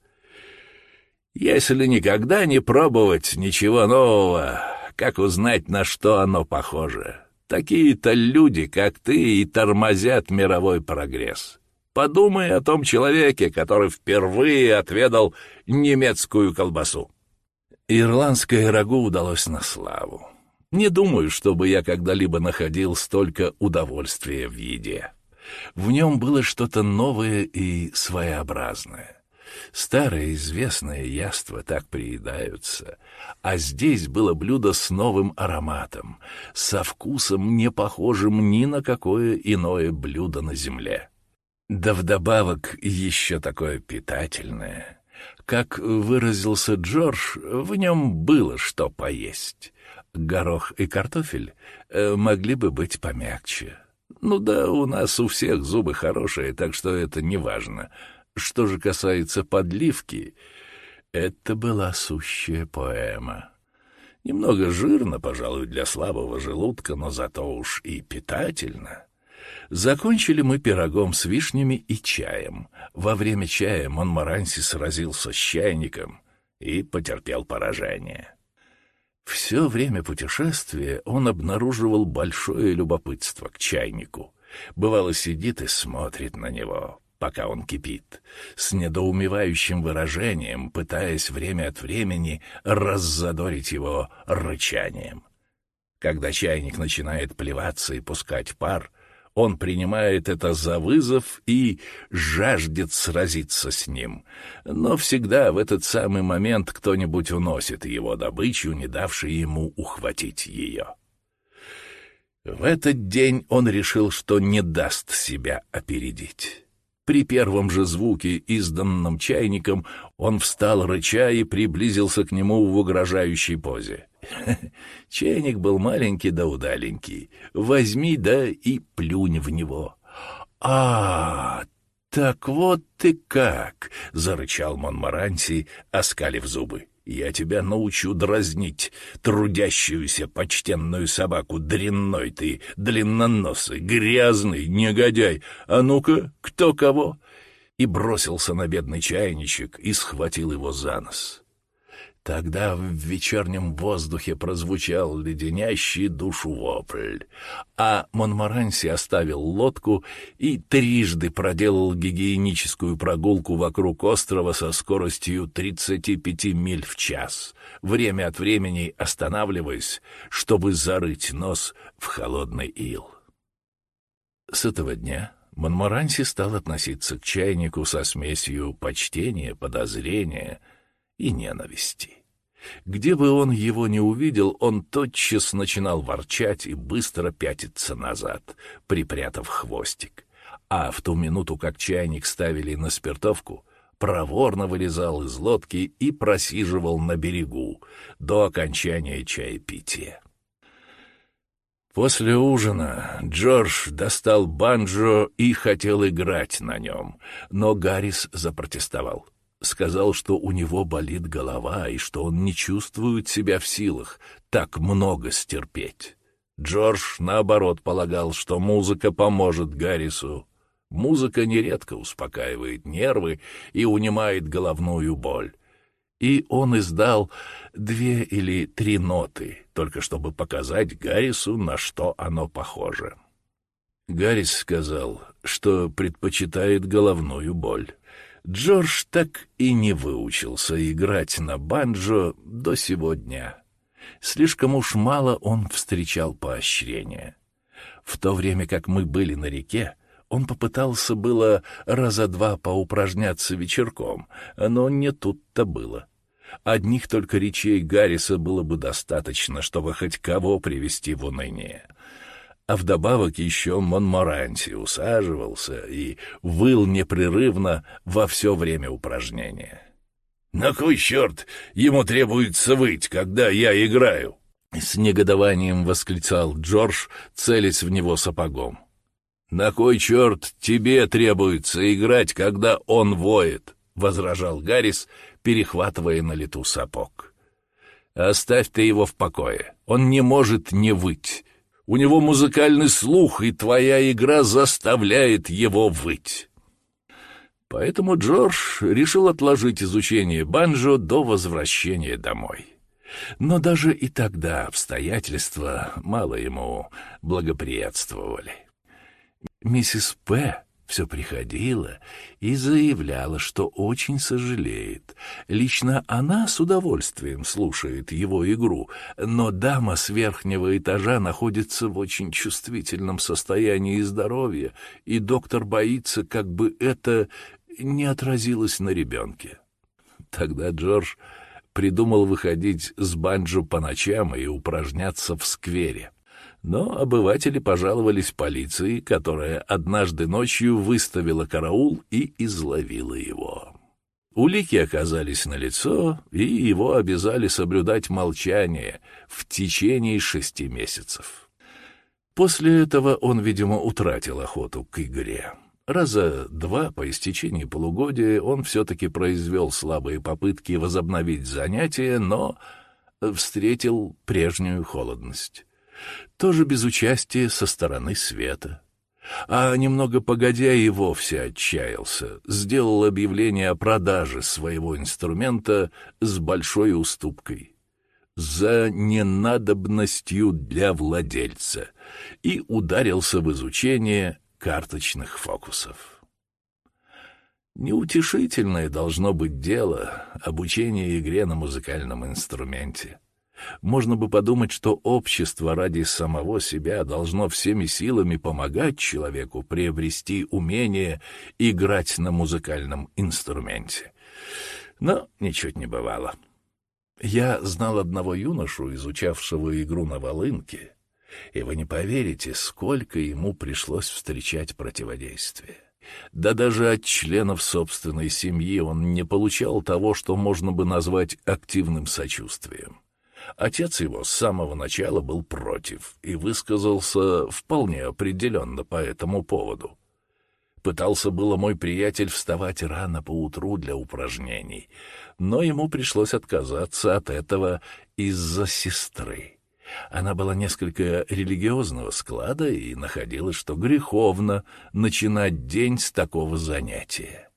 «Если никогда не пробовать ничего нового, как узнать, на что оно похоже? Такие-то люди, как ты, и тормозят мировой прогресс. Подумай о том человеке, который впервые отведал немецкую колбасу. Ирландское рагу удалось на славу. Не думаю, чтобы я когда-либо находил столько удовольствия в еде. В нем было что-то новое и своеобразное. Старые известные яства так приедаются, а здесь было блюдо с новым ароматом, со вкусом, не похожим ни на какое иное блюдо на земле. Да вдобавок еще такое питательное. Как выразился Джордж, в нем было что поесть. Горох и картофель э, могли бы быть помягче. Ну да, у нас у всех зубы хорошие, так что это не важно. Что же касается подливки, это была сущая поэма. Немного жирно, пожалуй, для слабого желудка, но зато уж и питательно. Закончили мы пирогом с вишнями и чаем. Во время чая Монморанси сразился с чайником и потерпел поражение. Все время путешествия он обнаруживал большое любопытство к чайнику. Бывало, сидит и смотрит на него, пока он кипит, с недоумевающим выражением, пытаясь время от времени раззадорить его рычанием. Когда чайник начинает плеваться и пускать пар, он принимает это за вызов и жаждет сразиться с ним. Но всегда в этот самый момент кто-нибудь уносит его добычу, не давший ему ухватить ее. В этот день он решил, что не даст себя опередить. При первом же звуке, изданном чайником, он встал рыча и приблизился к нему в угрожающей позе. Чайник был маленький да удаленький. Возьми да и плюнь в него. А, так вот ты как, зарычал Монмаранси, оскалив зубы. Я тебя научу дразнить трудящуюся почтенную собаку. Дрянной ты, длинноносый, грязный, негодяй. А ну-ка, кто кого? и бросился на бедный чайничек и схватил его за нос. Тогда в вечернем воздухе прозвучал леденящий душу вопль, а Монморанси оставил лодку и трижды проделал гигиеническую прогулку вокруг острова со скоростью 35 миль в час, время от времени останавливаясь, чтобы зарыть нос в холодный ил. С этого дня Монморанси стал относиться к чайнику со смесью почтения, подозрения и ненависти. Где бы он его не увидел, он тотчас начинал ворчать и быстро пятиться назад, припрятав хвостик. А в ту минуту, как чайник ставили на спиртовку, проворно вылезал из лодки и просиживал на берегу до окончания чаепития. После ужина Джордж достал банджо и хотел играть на нем, но Гаррис запротестовал — сказал, что у него болит голова и что он не чувствует себя в силах так много стерпеть. Джордж, наоборот, полагал, что музыка поможет Гаррису. Музыка нередко успокаивает нервы и унимает головную боль. И он издал две или три ноты, только чтобы показать Гаррису, на что оно похоже. Гаррис сказал, что предпочитает головную боль. Джордж так и не выучился играть на банджо до сего дня. Слишком уж мало он встречал поощрения. В то время как мы были на реке, он попытался было раза два поупражняться вечерком, но не тут-то было. Одних только речей Гарриса было бы достаточно, чтобы хоть кого привести в уныние а вдобавок еще Монморанти усаживался и выл непрерывно во все время упражнения. «На кой черт ему требуется выть, когда я играю?» С негодованием восклицал Джордж, целясь в него сапогом. «На кой черт тебе требуется играть, когда он воет?» — возражал Гаррис, перехватывая на лету сапог. «Оставь ты его в покое. Он не может не выть. У него музыкальный слух, и твоя игра заставляет его выть. Поэтому Джордж решил отложить изучение банджо до возвращения домой. Но даже и тогда обстоятельства мало ему благоприятствовали. Миссис П все приходила и заявляла, что очень сожалеет. Лично она с удовольствием слушает его игру, но дама с верхнего этажа находится в очень чувствительном состоянии здоровья, и доктор боится, как бы это не отразилось на ребенке. Тогда Джордж придумал выходить с банджо по ночам и упражняться в сквере но обыватели пожаловались полиции, которая однажды ночью выставила караул и изловила его. Улики оказались налицо, и его обязали соблюдать молчание в течение шести месяцев. После этого он, видимо, утратил охоту к игре. Раза два по истечении полугодия он все-таки произвел слабые попытки возобновить занятия, но встретил прежнюю холодность тоже без участия со стороны света. А немного погодя и вовсе отчаялся, сделал объявление о продаже своего инструмента с большой уступкой за ненадобностью для владельца и ударился в изучение карточных фокусов. Неутешительное должно быть дело обучение игре на музыкальном инструменте. Можно бы подумать, что общество ради самого себя должно всеми силами помогать человеку приобрести умение играть на музыкальном инструменте. Но ничуть не бывало. Я знал одного юношу, изучавшего игру на волынке, и вы не поверите, сколько ему пришлось встречать противодействие. Да даже от членов собственной семьи он не получал того, что можно бы назвать активным сочувствием. Отец его с самого начала был против и высказался вполне определенно по этому поводу. Пытался было мой приятель вставать рано по утру для упражнений, но ему пришлось отказаться от этого из-за сестры. Она была несколько религиозного склада и находила, что греховно начинать день с такого занятия.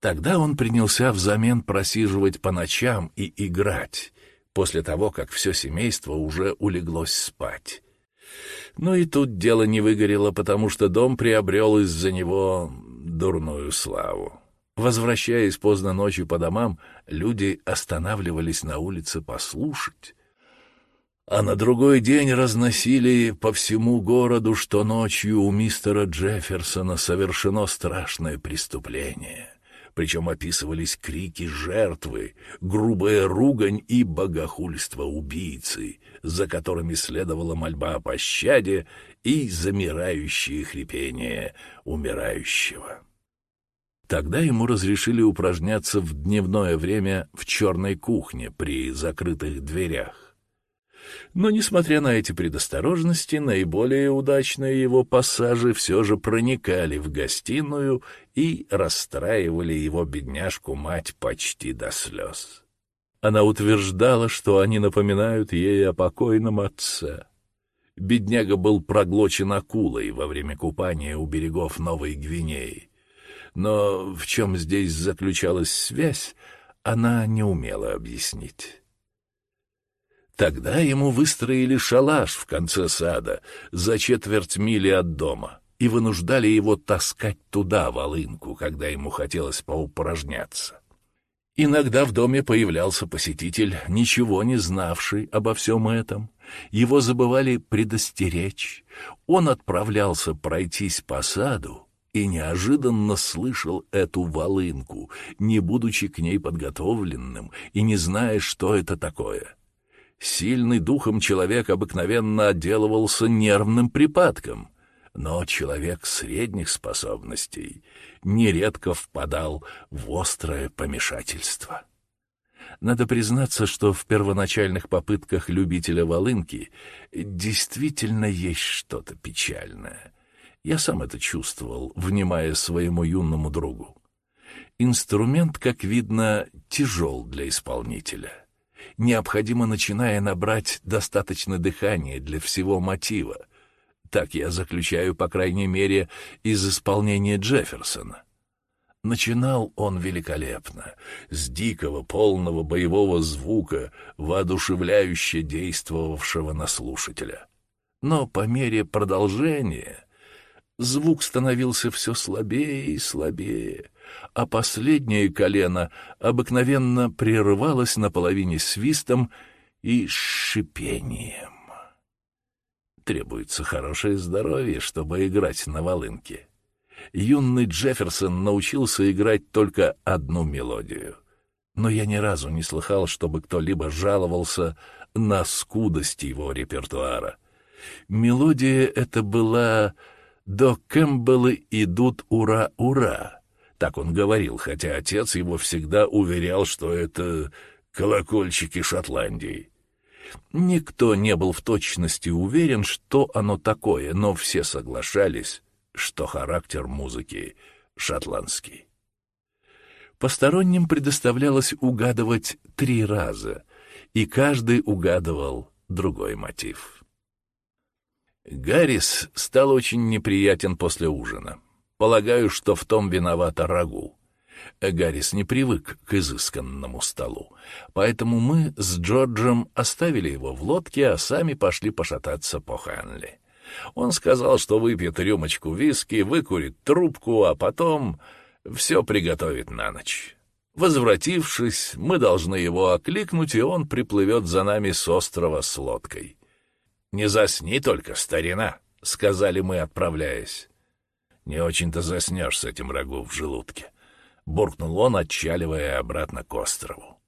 Тогда он принялся взамен просиживать по ночам и играть, после того, как все семейство уже улеглось спать. Но и тут дело не выгорело, потому что дом приобрел из-за него дурную славу. Возвращаясь поздно ночью по домам, люди останавливались на улице послушать, а на другой день разносили по всему городу, что ночью у мистера Джефферсона совершено страшное преступление. Причем описывались крики жертвы, грубая ругань и богохульство убийцы, за которыми следовала мольба о пощаде и замирающее хрипение умирающего. Тогда ему разрешили упражняться в дневное время в черной кухне при закрытых дверях. Но, несмотря на эти предосторожности, наиболее удачные его пассажи все же проникали в гостиную и расстраивали его бедняжку-мать почти до слез. Она утверждала, что они напоминают ей о покойном отце. Бедняга был проглочен акулой во время купания у берегов Новой Гвинеи но в чем здесь заключалась связь, она не умела объяснить. Тогда ему выстроили шалаш в конце сада за четверть мили от дома и вынуждали его таскать туда волынку, когда ему хотелось поупражняться. Иногда в доме появлялся посетитель, ничего не знавший обо всем этом. Его забывали предостеречь. Он отправлялся пройтись по саду и неожиданно слышал эту волынку, не будучи к ней подготовленным и не зная, что это такое. Сильный духом человек обыкновенно отделывался нервным припадком, но человек средних способностей нередко впадал в острое помешательство. Надо признаться, что в первоначальных попытках любителя волынки действительно есть что-то печальное — я сам это чувствовал, внимая своему юному другу. Инструмент, как видно, тяжел для исполнителя. Необходимо, начиная, набрать достаточно дыхания для всего мотива. Так я заключаю, по крайней мере, из исполнения Джефферсона. Начинал он великолепно, с дикого, полного боевого звука, воодушевляюще действовавшего на слушателя. Но по мере продолжения Звук становился все слабее и слабее, а последнее колено обыкновенно прерывалось наполовине свистом и шипением. Требуется хорошее здоровье, чтобы играть на волынке. Юный Джефферсон научился играть только одну мелодию. Но я ни разу не слыхал, чтобы кто-либо жаловался на скудость его репертуара. Мелодия эта была до Кэмпбеллы идут ура-ура. Так он говорил, хотя отец его всегда уверял, что это колокольчики Шотландии. Никто не был в точности уверен, что оно такое, но все соглашались, что характер музыки шотландский. Посторонним предоставлялось угадывать три раза, и каждый угадывал другой мотив. Гаррис стал очень неприятен после ужина. Полагаю, что в том виновата рагу. Гаррис не привык к изысканному столу, поэтому мы с Джорджем оставили его в лодке, а сами пошли пошататься по Ханли. Он сказал, что выпьет рюмочку виски, выкурит трубку, а потом все приготовит на ночь. Возвратившись, мы должны его окликнуть, и он приплывет за нами с острова с лодкой. «Не засни только, старина», — сказали мы, отправляясь. «Не очень-то заснешь с этим рагу в желудке», — буркнул он, отчаливая обратно к острову.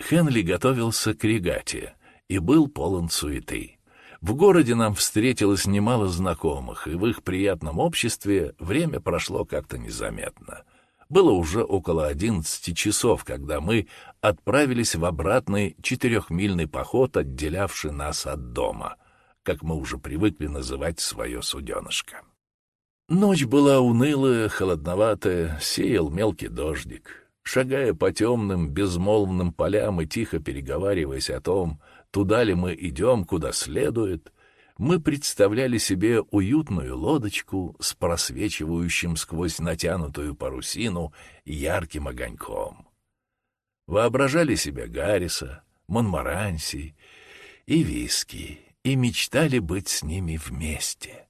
Хенли готовился к регате и был полон суеты. В городе нам встретилось немало знакомых, и в их приятном обществе время прошло как-то незаметно. Было уже около одиннадцати часов, когда мы отправились в обратный четырехмильный поход, отделявший нас от дома, как мы уже привыкли называть свое суденышко. Ночь была унылая, холодноватая, сеял мелкий дождик. Шагая по темным, безмолвным полям и тихо переговариваясь о том, туда ли мы идем, куда следует, мы представляли себе уютную лодочку с просвечивающим сквозь натянутую парусину ярким огоньком. Воображали себе Гарриса, Монмаранси и Виски, и мечтали быть с ними вместе.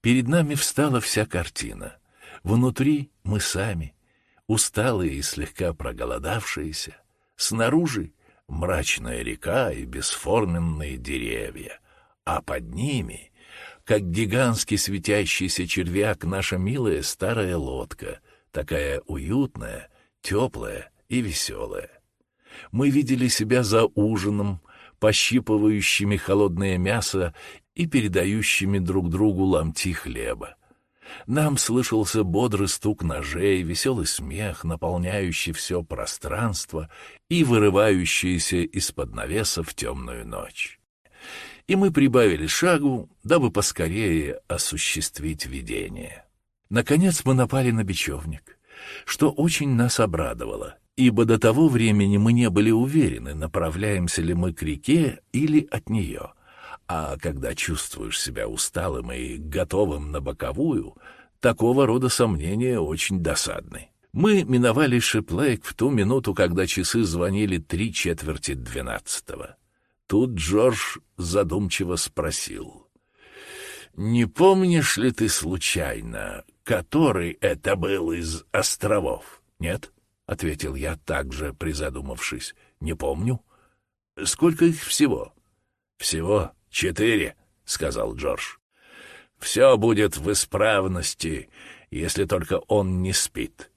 Перед нами встала вся картина. Внутри мы сами, усталые и слегка проголодавшиеся, снаружи мрачная река и бесформенные деревья — а под ними, как гигантский светящийся червяк, наша милая старая лодка, такая уютная, теплая и веселая. Мы видели себя за ужином, пощипывающими холодное мясо и передающими друг другу ломти хлеба. Нам слышался бодрый стук ножей, веселый смех, наполняющий все пространство и вырывающийся из-под навеса в темную ночь и мы прибавили шагу, дабы поскорее осуществить видение. Наконец мы напали на бечевник, что очень нас обрадовало, ибо до того времени мы не были уверены, направляемся ли мы к реке или от нее. А когда чувствуешь себя усталым и готовым на боковую, такого рода сомнения очень досадны. Мы миновали Шиплейк в ту минуту, когда часы звонили три четверти двенадцатого. Тут Джордж задумчиво спросил. «Не помнишь ли ты случайно, который это был из островов?» «Нет», — ответил я также, призадумавшись. «Не помню». «Сколько их всего?» «Всего четыре», — сказал Джордж. «Все будет в исправности, если только он не спит».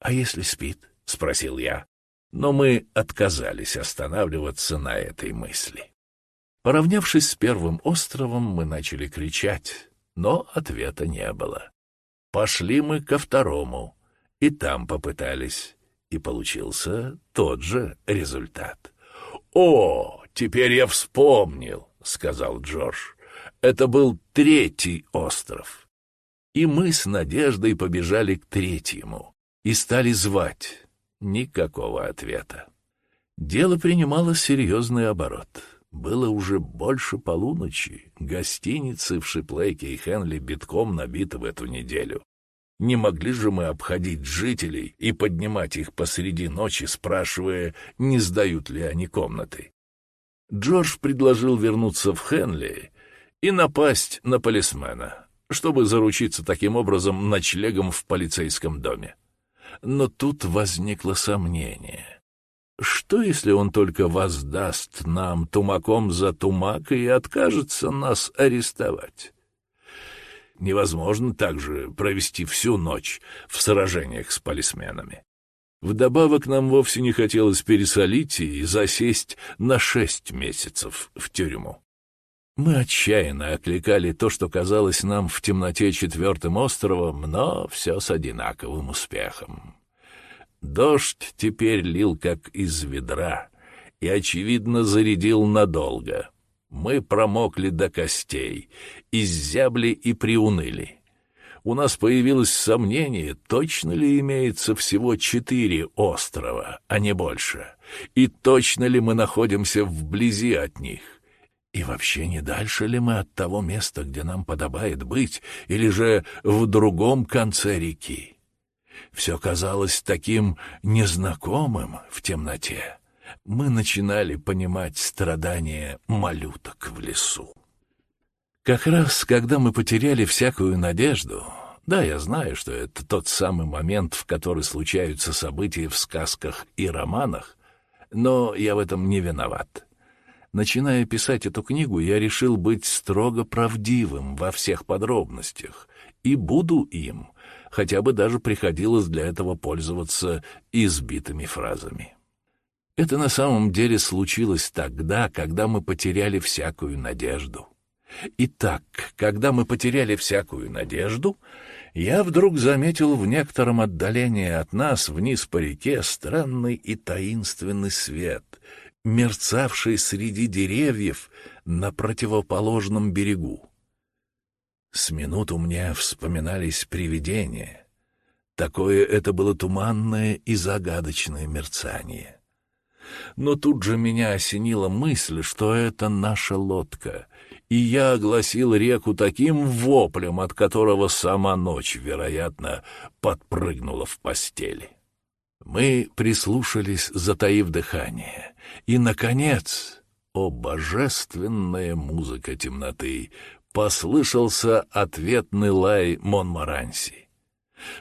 «А если спит?» — спросил я но мы отказались останавливаться на этой мысли. Поравнявшись с первым островом, мы начали кричать, но ответа не было. Пошли мы ко второму, и там попытались, и получился тот же результат. «О, теперь я вспомнил», — сказал Джордж. «Это был третий остров». И мы с надеждой побежали к третьему и стали звать. Никакого ответа. Дело принимало серьезный оборот. Было уже больше полуночи. Гостиницы в Шиплейке и Хенли битком набиты в эту неделю. Не могли же мы обходить жителей и поднимать их посреди ночи, спрашивая, не сдают ли они комнаты. Джордж предложил вернуться в Хенли и напасть на полисмена, чтобы заручиться таким образом ночлегом в полицейском доме но тут возникло сомнение. Что, если он только воздаст нам тумаком за тумак и откажется нас арестовать? Невозможно также провести всю ночь в сражениях с полисменами. Вдобавок нам вовсе не хотелось пересолить и засесть на шесть месяцев в тюрьму. Мы отчаянно окликали то, что казалось нам в темноте четвертым островом, но все с одинаковым успехом. Дождь теперь лил как из ведра и, очевидно, зарядил надолго. Мы промокли до костей, иззябли и приуныли. У нас появилось сомнение, точно ли имеется всего четыре острова, а не больше, и точно ли мы находимся вблизи от них. И вообще не дальше ли мы от того места, где нам подобает быть, или же в другом конце реки? Все казалось таким незнакомым в темноте. Мы начинали понимать страдания малюток в лесу. Как раз, когда мы потеряли всякую надежду, да, я знаю, что это тот самый момент, в который случаются события в сказках и романах, но я в этом не виноват. Начиная писать эту книгу, я решил быть строго правдивым во всех подробностях, и буду им, хотя бы даже приходилось для этого пользоваться избитыми фразами. Это на самом деле случилось тогда, когда мы потеряли всякую надежду. Итак, когда мы потеряли всякую надежду, я вдруг заметил в некотором отдалении от нас вниз по реке странный и таинственный свет — мерцавший среди деревьев на противоположном берегу. С минуту мне вспоминались привидения. Такое это было туманное и загадочное мерцание. Но тут же меня осенила мысль, что это наша лодка, и я огласил реку таким воплем, от которого сама ночь, вероятно, подпрыгнула в постели. Мы прислушались, затаив дыхание, и, наконец, о божественная музыка темноты, послышался ответный лай Монмаранси.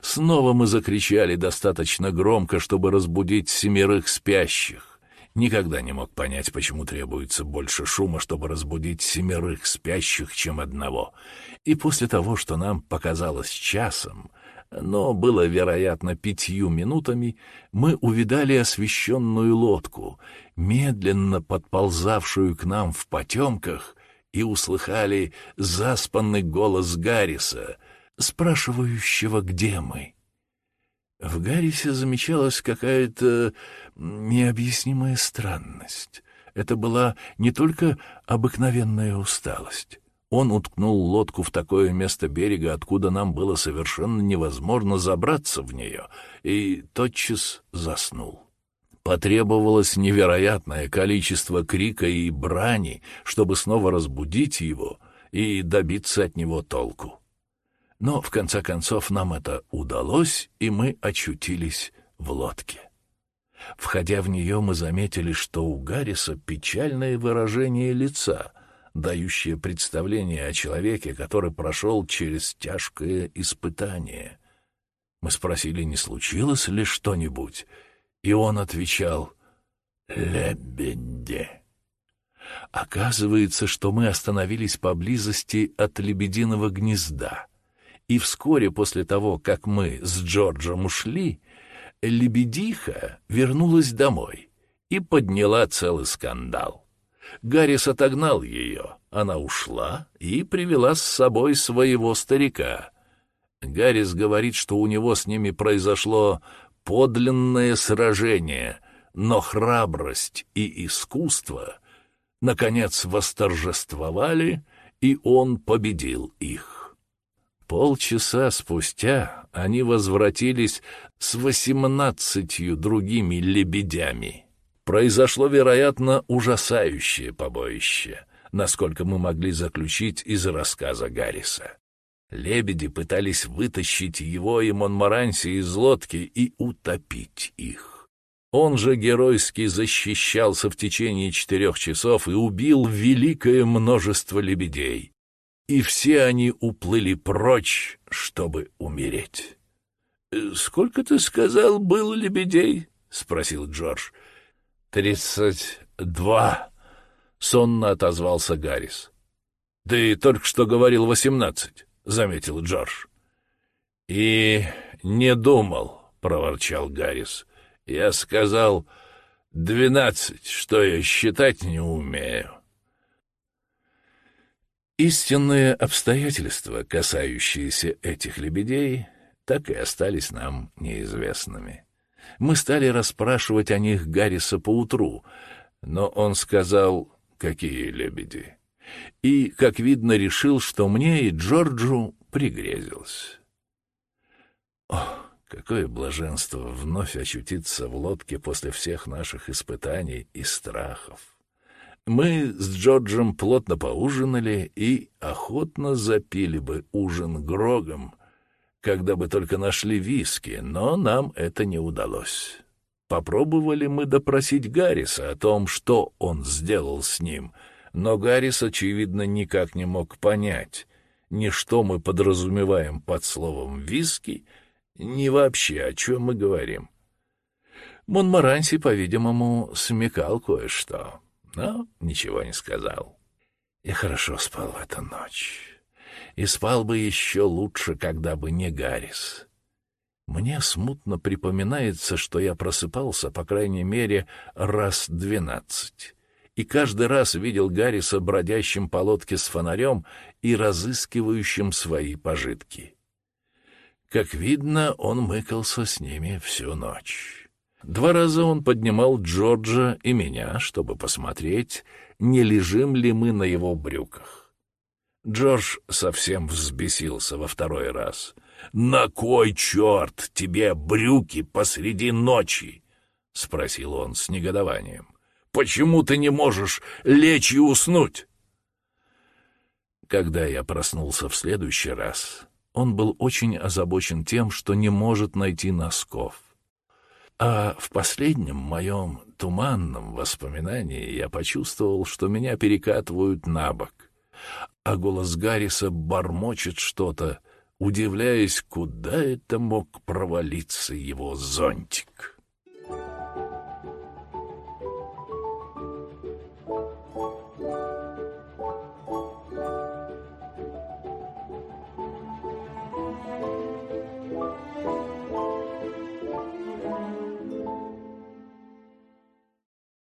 Снова мы закричали достаточно громко, чтобы разбудить семерых спящих. Никогда не мог понять, почему требуется больше шума, чтобы разбудить семерых спящих, чем одного. И после того, что нам показалось часом, но было, вероятно, пятью минутами, мы увидали освещенную лодку, медленно подползавшую к нам в потемках, и услыхали заспанный голос Гарриса, спрашивающего, где мы. В Гаррисе замечалась какая-то необъяснимая странность. Это была не только обыкновенная усталость. Он уткнул лодку в такое место берега, откуда нам было совершенно невозможно забраться в нее, и тотчас заснул. Потребовалось невероятное количество крика и брани, чтобы снова разбудить его и добиться от него толку. Но, в конце концов, нам это удалось, и мы очутились в лодке. Входя в нее, мы заметили, что у Гарриса печальное выражение лица, дающее представление о человеке, который прошел через тяжкое испытание. Мы спросили, не случилось ли что-нибудь, и он отвечал «Лебеди». Оказывается, что мы остановились поблизости от лебединого гнезда, и вскоре после того, как мы с Джорджем ушли, лебедиха вернулась домой и подняла целый скандал. Гаррис отогнал ее, она ушла и привела с собой своего старика. Гаррис говорит, что у него с ними произошло подлинное сражение, но храбрость и искусство, наконец, восторжествовали, и он победил их. Полчаса спустя они возвратились с восемнадцатью другими лебедями. Произошло, вероятно, ужасающее побоище, насколько мы могли заключить из рассказа Гарриса. Лебеди пытались вытащить его и Монморанси из лодки и утопить их. Он же геройски защищался в течение четырех часов и убил великое множество лебедей. И все они уплыли прочь, чтобы умереть. «Э, «Сколько, ты сказал, было лебедей?» — спросил Джордж. «Тридцать два», — сонно отозвался Гаррис. «Ты только что говорил восемнадцать» заметил Джордж. «И не думал», — проворчал Гаррис. «Я сказал двенадцать, что я считать не умею». Истинные обстоятельства, касающиеся этих лебедей, так и остались нам неизвестными. Мы стали расспрашивать о них Гарриса поутру, но он сказал, какие лебеди и, как видно, решил, что мне и Джорджу пригрезилось. О, какое блаженство вновь очутиться в лодке после всех наших испытаний и страхов! Мы с Джорджем плотно поужинали и охотно запили бы ужин грогом, когда бы только нашли виски, но нам это не удалось. Попробовали мы допросить Гарриса о том, что он сделал с ним — но Гаррис, очевидно, никак не мог понять, ни что мы подразумеваем под словом «виски», ни вообще о чем мы говорим. Монмаранси, по-видимому, смекал кое-что, но ничего не сказал. Я хорошо спал в эту ночь. И спал бы еще лучше, когда бы не Гаррис. Мне смутно припоминается, что я просыпался, по крайней мере, раз двенадцать и каждый раз видел Гарриса бродящим по лодке с фонарем и разыскивающим свои пожитки. Как видно, он мыкался с ними всю ночь. Два раза он поднимал Джорджа и меня, чтобы посмотреть, не лежим ли мы на его брюках. Джордж совсем взбесился во второй раз. «На кой черт тебе брюки посреди ночи?» — спросил он с негодованием. «Почему ты не можешь лечь и уснуть?» Когда я проснулся в следующий раз, он был очень озабочен тем, что не может найти носков. А в последнем моем туманном воспоминании я почувствовал, что меня перекатывают на бок, а голос Гарриса бормочет что-то, удивляясь, куда это мог провалиться его зонтик.